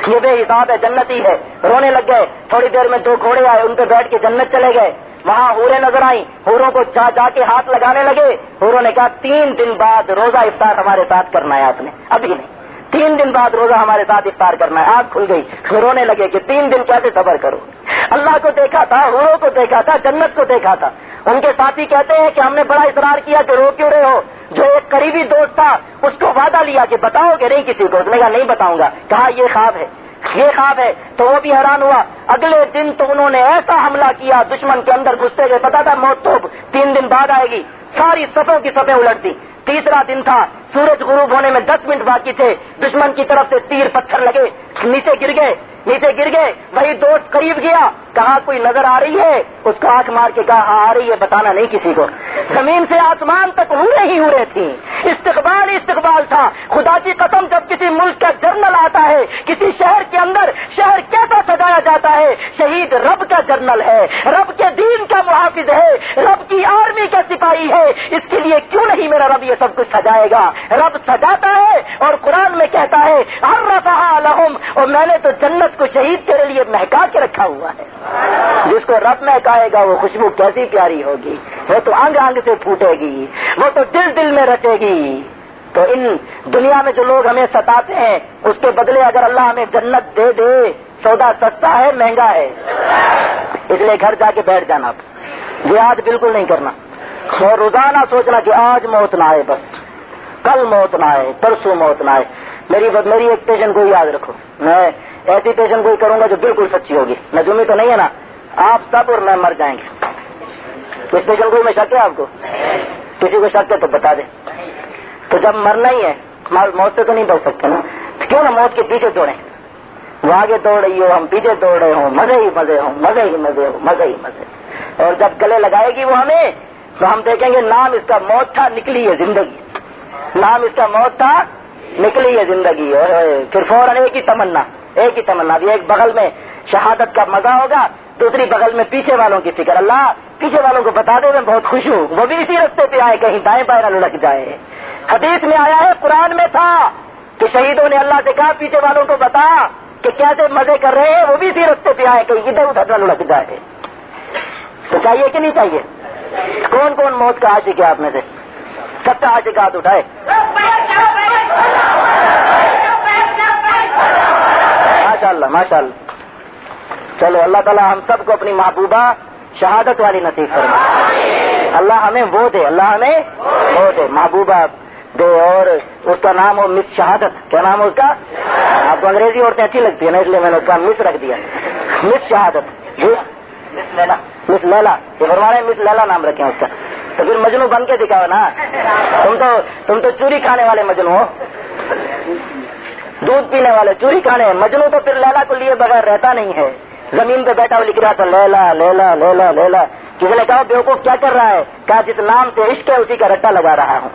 یہ بے حساب ہے، جنتی ہے۔ رونے لگ گئے۔ تھوڑی دیر میں دو گھوڑے آئے، ان پہ بیٹھ کے جنت چلے گئے۔ وہاں ہورے نظر آئی ہوروں کو جا جا کے ہاتھ لگانے لگے۔ ہوروں نے کہا، تین دن بعد روزہ افطار ہمارے ساتھ کرنا ہے آپ نے۔ ابھی نہیں۔ تین دن بعد روزہ ہمارے ساتھ افطار کرنا ہے آگ کھل گئی رونے لگے کہ تین دن کیسے صبر کرو اللہ کو دیکھا تھا ہوروں کو دیکھا تھا، جنت کو دیکھا تھا۔ ان کے ساتھی کہتے ہیں کہ ہم نے بڑا اصرار کیا کہ رو کیوں رہے ہو؟ جو ایک قریبی دوست تھا، اس کو وعدہ لیا کہ بتاؤ کہ نہیں کسی کو۔ اس نے کہا، نہیں بتاؤں گا۔ کہا، یہ خواب ہے۔ یہ خواب ہے۔ تو وہ بھی حیران ہوا۔ اگلے دن تو انہوں نے ایسا حملہ کیا، دشمن کے اندر گھستے گئے۔ پتا تھا موت تو تین دن بعد آئے گی۔ ساری سفوں کی سفیں الٹ دی تیسرا دن تھا۔ سورج غروب ہونے میں دس منٹ باقی تھے۔ دشمن کی طرف سے تیر پتھر لگے۔ نیچے گر گئے۔ نیچے گر گئے۔ وہی دوست قریب گیا۔ کہا کوئی نظر آ رہی ہے؟ اس کو آنکھ مار کے کہا، آ رہی ہے، بتانا نہیں کسی کو۔ زمین سے آسمان تک ہورے ہی ہورے تھی۔ استقبال استقبال تھا۔ خدا کی قسم، جب کسی ملک کا جرنل آتا ہے، کسی شہر کے اندر شہر کیسا سجایا جاتا ہے؟ شہید رب کا جرنل ہے۔ رب کے دین کا محافظ ہے۔ رب کی آرمی کا سپاہی ہے۔ اس کے لیے کیوں نہیں میرا رب یہ سب کچھ سجائے گا؟ رب سجاتا ہے اور قرآن میں کہتا ہے ہر رفا لہم۔ اور میں نے تو جنت کو شہید تیرے لیے مہکا کے رکھا ہوا ہے۔ جس کو رب مہکائے گا وہ خوشبو کیسی پیاری ہوگی؟ وہ تو انگ انگ سے پھوٹے گی، وہ تو دل دل میں رچے گی۔ تو ان دنیا میں جو لوگ ہمیں ستاتے ہیں، اس کے بدلے اگر اللہ ہمیں جنت دے دے، سودا سستا ہے، مہنگا ہے۔ اس لیے گھر جا کے بیٹھ جانا۔ جہاد بالکل نہیں کرنا۔ اور روزانہ سوچنا کہ آج موت نہ آئے بس، کل موت نہ آئے، پرسوں موت نہ آئے۔ میری میری ایک پیشن کو یاد رکھو۔ میں ایسی پیشن کوئی کروں گا جو بالکل سچی ہوگی۔ نجومی تو نہیں ہے نا۔ آپ سب اور میں مر جائیں گے۔ اس پیشن کو میں شک ہے آپ کو؟ کسی کو شک ہے تو بتا دیں۔ تو جب مرنا ہی ہے موت سے تو نہیں بچ سکتے نا۔ کیوں نا موت کے پیچھے دوڑے وہ آگے دوڑ رہی ہو، ہم پیچھے دوڑ رہے ہوں۔ مزے ہی مزے ہوں، مزے ہی مزے ہو مزے ہی مزے۔ اور جب گلے لگائے گی وہ ہمیں، تو ہم دیکھیں گے نام اس کا موت تھا، نکلی ہے زندگی۔ نام اس کا موت تھا، نکلی ہے زندگی۔ اور پھر فوراً ایک ہی تمنا۔ ایک ہی تمنا ایک بغل میں شہادت کا مزہ ہوگا، دوسری بغل میں پیچھے والوں کی فکر۔ اللہ، پیچھے والوں کو بتا دے، میں بہت خوش ہوں۔ وہ بھی اسی رستے پہ آئے، کہیں دائیں بائیں نہ لڑک جائے۔ حدیث میں آیا ہے، قرآن میں تھا کہ شہیدوں نے اللہ سے کہا، پیچھے والوں کو بتا کہ کیسے مزے کر رہے ہیں، وہ بھی اسی رستے پہ آئے، کہیں ادھر ادھر لڑک جائے۔ تو چاہیے کہ نہیں چاہیے؟ کون کون موت کا عاشق ہے آپ میں سے؟ سب کا عاشق ہاتھ اٹھائے۔ ماشاء اللہ ماشاء اللہ چلو اللہ تعالیٰ ہم سب کو اپنی محبوبہ شہادت والی نصیب کرے اللہ ہمیں وہ دے اللہ ہمیں وہ دے۔ محبوبہ دے اور اس کا نام ہو مس شہادت۔ کیا نام ہے اس کا؟ آپ کو انگریزی عورتیں اچھی لگتی ہے نا اس لیے میں نے اس کا مس رکھ دیا۔ مس شہادت۔ جی؟ مس لیلا۔ مس لیلا۔ یہ مس لیلا نام رکھے اس کا۔ تو پھر مجنو بن کے دکھاؤ نا۔ تم تو تم تو چوری کھانے والے مجنو ہو۔ دودھ پینے والے چوری کھانے مجنو تو پھر لیلا کو لیے بغیر رہتا نہیں ہے۔ زمین پہ بیٹھا ہوا لکھ رہا تھا، لیلا لیلا لیلا لیلا۔ کسی نے کہا بیوقوف کیا کر رہا ہے؟ کہا، جس نام سے عشق ہے، اسی کا رٹا لگا رہا ہوں۔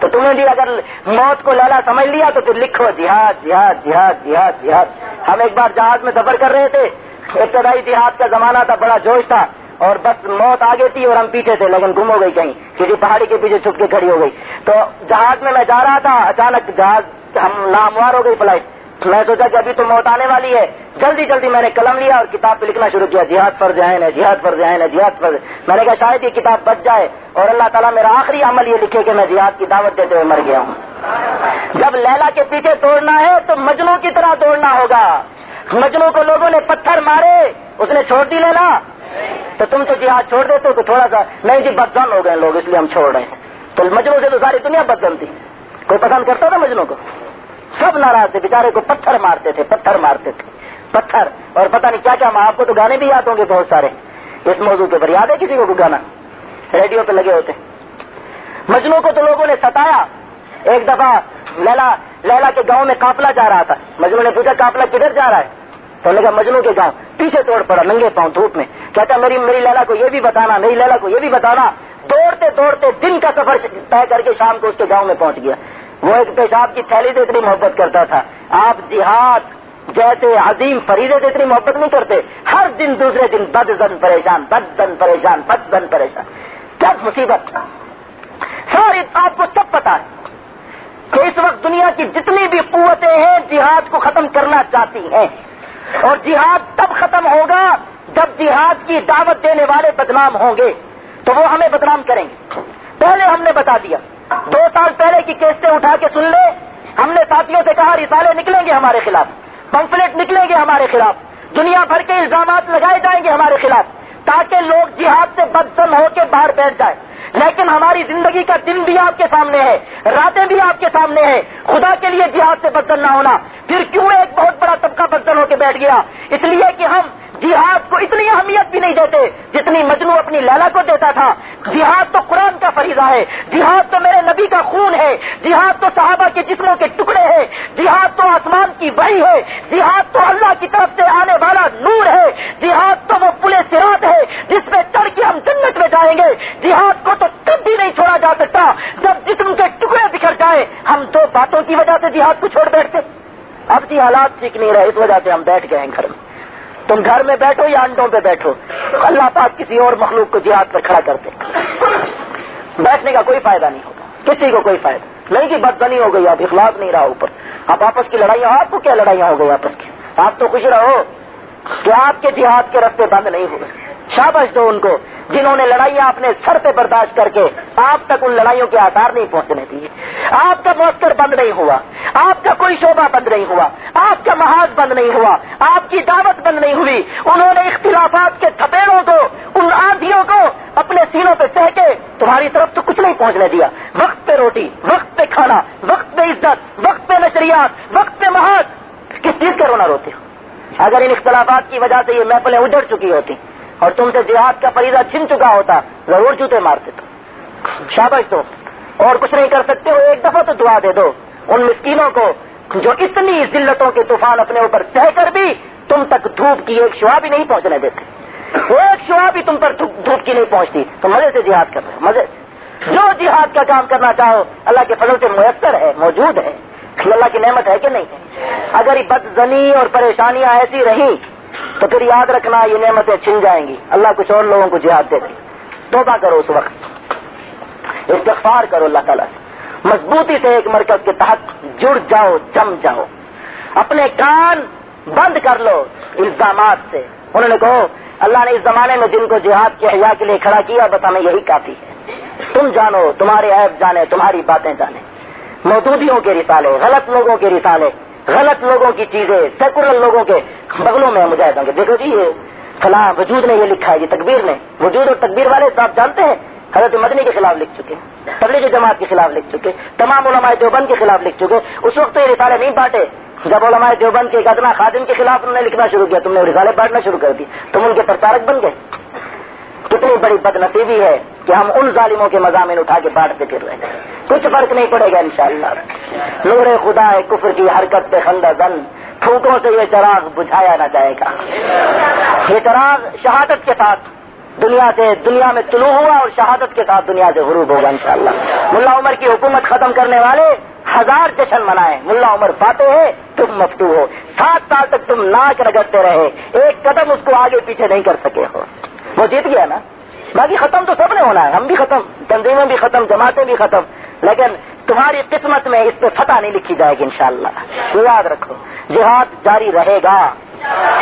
تو تمہیں بھی اگر موت کو لیلا سمجھ لیا تو پھر لکھو، جہاد جہاد جہاد جہاد جہاد۔ ہم ایک بار جہاز میں سفر کر رہے تھے۔ ابتدائی جہاد کا زمانہ تھا، بڑا جوش تھا۔ اور بس موت آگے تھی اور ہم پیچھے تھے، لیکن گم ہو گئی کہیں۔ کسی پہاڑی کے پیچھے چھپ کے کھڑی ہو گئی۔ تو جہاز میں میں جا رہا تھا، اچانک جہاز ہم ناموار ہو گئی فلائٹ میں سوچا کہ ابھی تو موت آنے والی ہے۔ جلدی جلدی میں نے قلم لیا اور کتاب پہ لکھنا شروع کیا۔ جہاد فرض جائیں ہے جہاد فرض جائیں ہے جہاد فرض۔ میں نے کہا شاید یہ کتاب بچ جائے اور اللہ تعالیٰ میرا آخری عمل یہ لکھے کہ میں جہاد کی دعوت دیتے ہوئے مر گیا ہوں۔ جب لیلا کے پیچھے توڑنا ہے تو مجنو کی طرح توڑنا ہوگا۔ مجنو کو لوگوں نے پتھر مارے، اس نے چھوڑ دی لیلا۔ تو تم تو جہاد چھوڑ دیتے تو تھوڑا سا نہیں جی بدزن ہو گئے لوگ، اس لیے ہم چھوڑ رہے ہیں۔ تو مجنو سے تو ساری دنیا بدزن تھی۔ کوئی پسند کرتا تھا مجنو کو؟ سب ناراض تھے، بیچارے کو پتھر مارتے تھے، پتھر مارتے تھے، پتھر۔ اور پتہ نہیں کیا کیا آپ کو تو گانے بھی یاد ہوں گے بہت سارے۔ اس موضوع کے اوپر یاد ہے کسی کو گانا؟ ریڈیو پہ لگے ہوتے۔ مجنو کو تو لوگوں نے ستایا۔ ایک دفعہ لیلا لیلا کے گاؤں میں کافلا جا رہا تھا۔ مجنو نے پوچھا کافلا کدھر جا رہا ہے؟ تو لگا مجنو کے گاؤں۔ پیچھے توڑ پڑا، ننگے پاؤں دھوپ میں۔ کہتا، میری میری لیلا کو یہ بھی بتانا، میری لیلا کو یہ بھی بتانا۔ دوڑتے دوڑتے دن کا سفر طے کر کے شام کو اس کے گاؤں میں پہنچ گیا۔ وہ ایک پیشاب کی تھیلی سے اتنی محبت کرتا تھا۔ آپ جہاد جیسے عظیم فریدے سے اتنی محبت نہیں کرتے۔ ہر دن دوسرے دن بد زن پریشان بد زن پریشان بد زن پریشان۔ کیا مصیبت؟ ساری آپ کو سب پتا ہے کہ اس وقت دنیا کی جتنی بھی قوتیں ہیں، جہاد کو ختم کرنا چاہتی ہیں۔ اور جہاد تب ختم ہوگا جب جہاد کی دعوت دینے والے بدنام ہوں گے۔ تو وہ ہمیں بدنام کریں گے۔ پہلے ہم نے بتا دیا۔ دو سال پہلے کی کیسٹیں اٹھا کے سن لے۔ ہم نے ساتھیوں سے کہا، رسالے نکلیں گے ہمارے خلاف۔ پمفلٹ نکلیں گے ہمارے خلاف۔ دنیا بھر کے الزامات لگائے جائیں گے ہمارے خلاف۔ تاکہ لوگ جہاد سے بدسن ہو کے باہر بیٹھ جائیں۔ لیکن ہماری زندگی کا دن بھی آپ کے سامنے ہے۔ راتیں بھی آپ کے سامنے ہیں۔ خدا کے لیے جہاد سے بدل نہ ہونا۔ پھر کیوں ایک بہت بڑا طبقہ بدل ہو کے بیٹھ گیا؟ اس لیے کہ ہم جہاد کو اتنی اہمیت بھی نہیں دیتے جتنی مجنو اپنی لیلا کو دیتا تھا۔ جہاد تو قرآن کا فریضہ ہے۔ جہاد تو میرے نبی کا خون ہے۔ جہاد تو صحابہ کے جسموں کے ٹکڑے ہیں۔ جہاد تو آسمان کی وحی ہے۔ جہاد تو اللہ کی طرف سے آنے والا نور ہے۔ جہاد تو وہ پلے سراط ہے جس میں چڑھ کے ہم جنت میں جائیں گے۔ جہاد کو تو کب بھی نہیں چھوڑا جا سکتا۔ جب جسم کے ٹکڑے بکھر جائے ہم دو باتوں کی وجہ سے جہاد کو چھوڑ بیٹھتے۔ اب جی حالات ٹھیک نہیں رہے، اس وجہ سے ہم بیٹھ گئے ہیں گھر میں۔ تم گھر میں بیٹھو یا انڈوں پہ بیٹھو؟ اللہ پاک کسی اور مخلوق کو جہاد پر کھڑا کرتے بیٹھنے کا کوئی فائدہ نہیں ہوگا۔ کسی کو کوئی فائدہ نہیں۔ کہ جی، بدزنی ہو گئی اب اخلاق نہیں رہا اوپر۔ اب آپس کی لڑائیاں، آپ کو کیا لڑائیاں ہو گئی آپس کی؟ آپ تو خوش رہو کہ آپ کے جہاد کے رستے بند نہیں ہوئے۔ شابش دو ان کو، جنہوں نے لڑائیاں اپنے سر پہ برداشت کر کے آپ تک ان لڑائیوں کے آثار نہیں پہنچنے دیے۔ آپ کا موسر بند نہیں ہوا، آپ کا کوئی شعبہ بند نہیں ہوا، آپ کا محاذ بند نہیں ہوا، آپ کی دعوت بند نہیں ہوئی۔ انہوں نے اختلافات کے تھپیڑوں کو، ان آدھیوں کو اپنے سینوں پہ سہ کے تمہاری طرف تو کچھ نہیں پہنچنے دیا۔ وقت پہ روٹی، وقت پہ کھانا، وقت پہ عزت، وقت پہ نشریات، وقت پہ محاذ۔ کس چیز کا رونا روتے ہو؟ اگر ان اختلافات کی وجہ سے یہ محفلیں اجڑ چکی ہوتی۔ اور تم سے جہاد کا فریضہ چھن چکا ہوتا، ضرور جوتے مارتے تو شابش تو اور کچھ نہیں کر سکتے ہو ایک دفعہ تو دعا دے دو۔ ان مسکینوں کو جو اتنی ذلتوں کے طوفان اپنے اوپر سہ کر بھی تم تک دھوپ کی ایک شعا بھی نہیں پہنچنے دیتے۔ وہ ایک شعا بھی تم پر دھوپ کی نہیں پہنچتی۔ تو مزے سے جہاد کر رہے مزے جو جہاد کا کام کرنا چاہو، اللہ کے فضل سے میسر ہے، موجود ہے۔ اللہ کی نعمت ہے کہ نہیں ہے؟ اگر بد زنی اور پریشانیاں ایسی رہیں تو پھر یاد رکھنا یہ نعمتیں چھن جائیں گی۔ اللہ کچھ اور لوگوں کو جہاد دے دے توبہ کرو اس وقت۔ استغفار کرو اللہ تعالیٰ سے۔ مضبوطی سے ایک مرکز کے تحت جڑ جاؤ، جم جاؤ۔ اپنے کان بند کر لو الزامات سے۔ انہوں نے کہو اللہ نے اس زمانے میں جن کو جہاد کے حیا کے لیے کھڑا کیا، بس ہمیں یہی کافی ہے۔ تم جانو، تمہارے عیب جانے، تمہاری باتیں جانے۔ موجودیوں کے رسالے، غلط لوگوں کے رسالے غلط لوگوں کی چیزیں، سیکولر لوگوں کے بغلوں میں مجاہدوں کے دیکھو جی یہ فلاں وجود نے یہ لکھا ہے جی تکبیر نے۔ وجود اور تکبیر والے صاحب جانتے ہیں، حضرت مدنی کے خلاف لکھ چکے، تبلیغی جماعت کے خلاف لکھ چکے، تمام علماء دیوبند کے خلاف لکھ چکے۔ اس وقت تو یہ رسالے نہیں بانٹے۔ جب علماء دیوبند کے ادنا خادم کے خلاف انہوں نے لکھنا شروع کیا، تم نے رسالے بانٹنا شروع کر دی تم ان کے پرچارک بن گئے۔ کتنی بڑی بد نصیبی ہے۔ کہ ہم ان ظالموں کے مضامین اٹھا کے بانٹتے پھر رہے ہیں۔ کچھ فرق نہیں پڑے گا انشاءاللہ۔ نور خدا ہے کفر کی حرکت پہ خندہ زن پھوکوں سے یہ چراغ بجھایا نہ جائے گا۔ یہ چراغ شہادت کے ساتھ دنیا سے دنیا میں طلوع ہوا اور شہادت کے ساتھ دنیا سے غروب ہوگا انشاءاللہ۔ ملا عمر کی حکومت ختم کرنے والے ہزار جشن منائے ملا عمر پاتے ہیں تم مفتو ہو۔ سات سال تک تم ناچ رگڑتے رہے۔ ایک قدم اس کو آگے پیچھے نہیں کر سکے ہو۔ وہ جیت گیا نا؟ باقی ختم تو سب نے ہونا ہے، ہم بھی ختم، تنظیمیں بھی ختم، جماعتیں بھی ختم، لیکن تمہاری قسمت میں اس پہ فتح نہیں لکھی جائے گی انشاءاللہ۔ شاء یاد رکھو، جہاد جاری رہے گا۔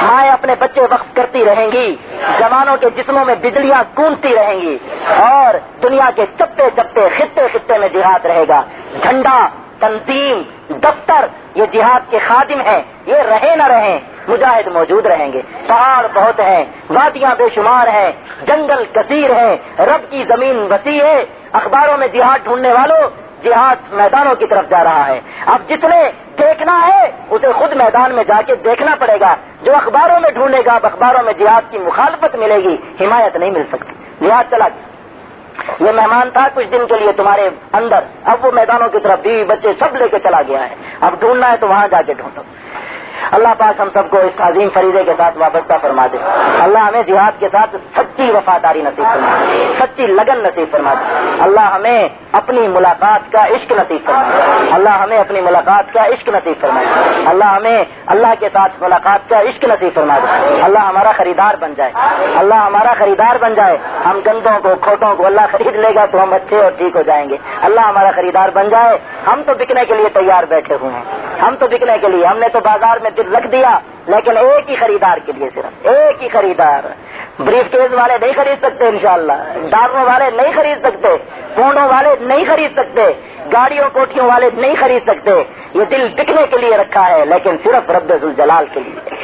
مائیں اپنے بچے وقف کرتی رہیں گی، جوانوں کے جسموں میں بجلیاں کونتی رہیں گی اور دنیا کے چپے چپے، خطے خطے میں جہاد رہے گا۔ جھنڈا تنظیم، دفتر، یہ جہاد کے خادم ہیں، یہ رہے نہ رہیں، مجاہد موجود رہیں گے۔ پہاڑ بہت ہیں، وادیاں بے شمار ہیں، جنگل کثیر ہیں، رب کی زمین وسیع ہے۔ اخباروں میں جہاد ڈھونڈنے والوں، جہاد میدانوں کی طرف جا رہا ہے۔ اب جس نے دیکھنا ہے، اسے خود میدان میں جا کے دیکھنا پڑے گا۔ جو اخباروں میں ڈھونڈے گا، اب اخباروں میں جہاد کی مخالفت ملے گی، حمایت نہیں مل سکتی۔ جہاد چلا۔ یہ مہمان تھا کچھ دن کے لیے تمہارے اندر۔ اب وہ میدانوں کی طرف بیوی بچے سب لے کے چلا گیا ہے۔ اب ڈھونڈنا ہے تو وہاں جا کے ڈھونڈو۔ اللہ پاک ہم سب کو اس عظیم فریضے کے ساتھ وابستہ فرما دے۔ اللہ ہمیں جہاد کے ساتھ سچی وفاداری نصیب فرما دے۔ سچی لگن نصیب فرما دے۔ اللہ ہمیں اپنی ملاقات کا عشق نصیب فرما دے اللہ ہمیں اپنی ملاقات کا عشق نصیب فرما دے اللہ ہمیں اللہ کے ساتھ ملاقات کا عشق نصیب فرما دے اللہ ہمارا خریدار بن جائے۔ اللہ ہمارا خریدار بن جائے۔ ہم گندوں کو، کھوٹوں کو اللہ خرید لے گا تو ہم اچھے اور ٹھیک ہو جائیں گے۔ اللہ ہمارا خریدار بن جائے۔ ہم تو بکنے کے لیے تیار بیٹھے ہوئے ہیں۔ ہم تو بکنے کے لیے، ہم نے تو بازار میں دل رکھ دیا، لیکن ایک ہی خریدار کے لیے صرف، ایک ہی خریدار۔ بریف کیس والے نہیں خرید سکتے انشاءاللہ۔ ڈاروں والے نہیں خرید سکتے۔ فونوں والے نہیں خرید سکتے۔ گاڑیوں کوٹھیوں والے نہیں خرید سکتے۔ یہ دل بکنے کے لیے رکھا ہے، لیکن صرف رب الجلال کے لیے۔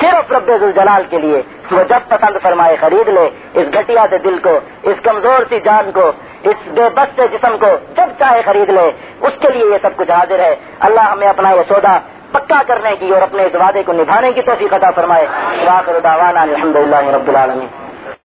صرف رب الجلال کے لیے۔ وہ جب پسند فرمائے خرید لے، اس گھٹیا سے دل کو، اس کمزور سی جان کو، اس بے بس سے جسم کو، جب چاہے خرید لے۔ اس کے لیے یہ سب کچھ حاضر ہے۔ اللہ ہمیں اپنا یہ سودا پکا کرنے کی اور اپنے اس وعدے کو نبھانے کی توفیق عطا فرمائے۔ الحمد للہ رب العالمین۔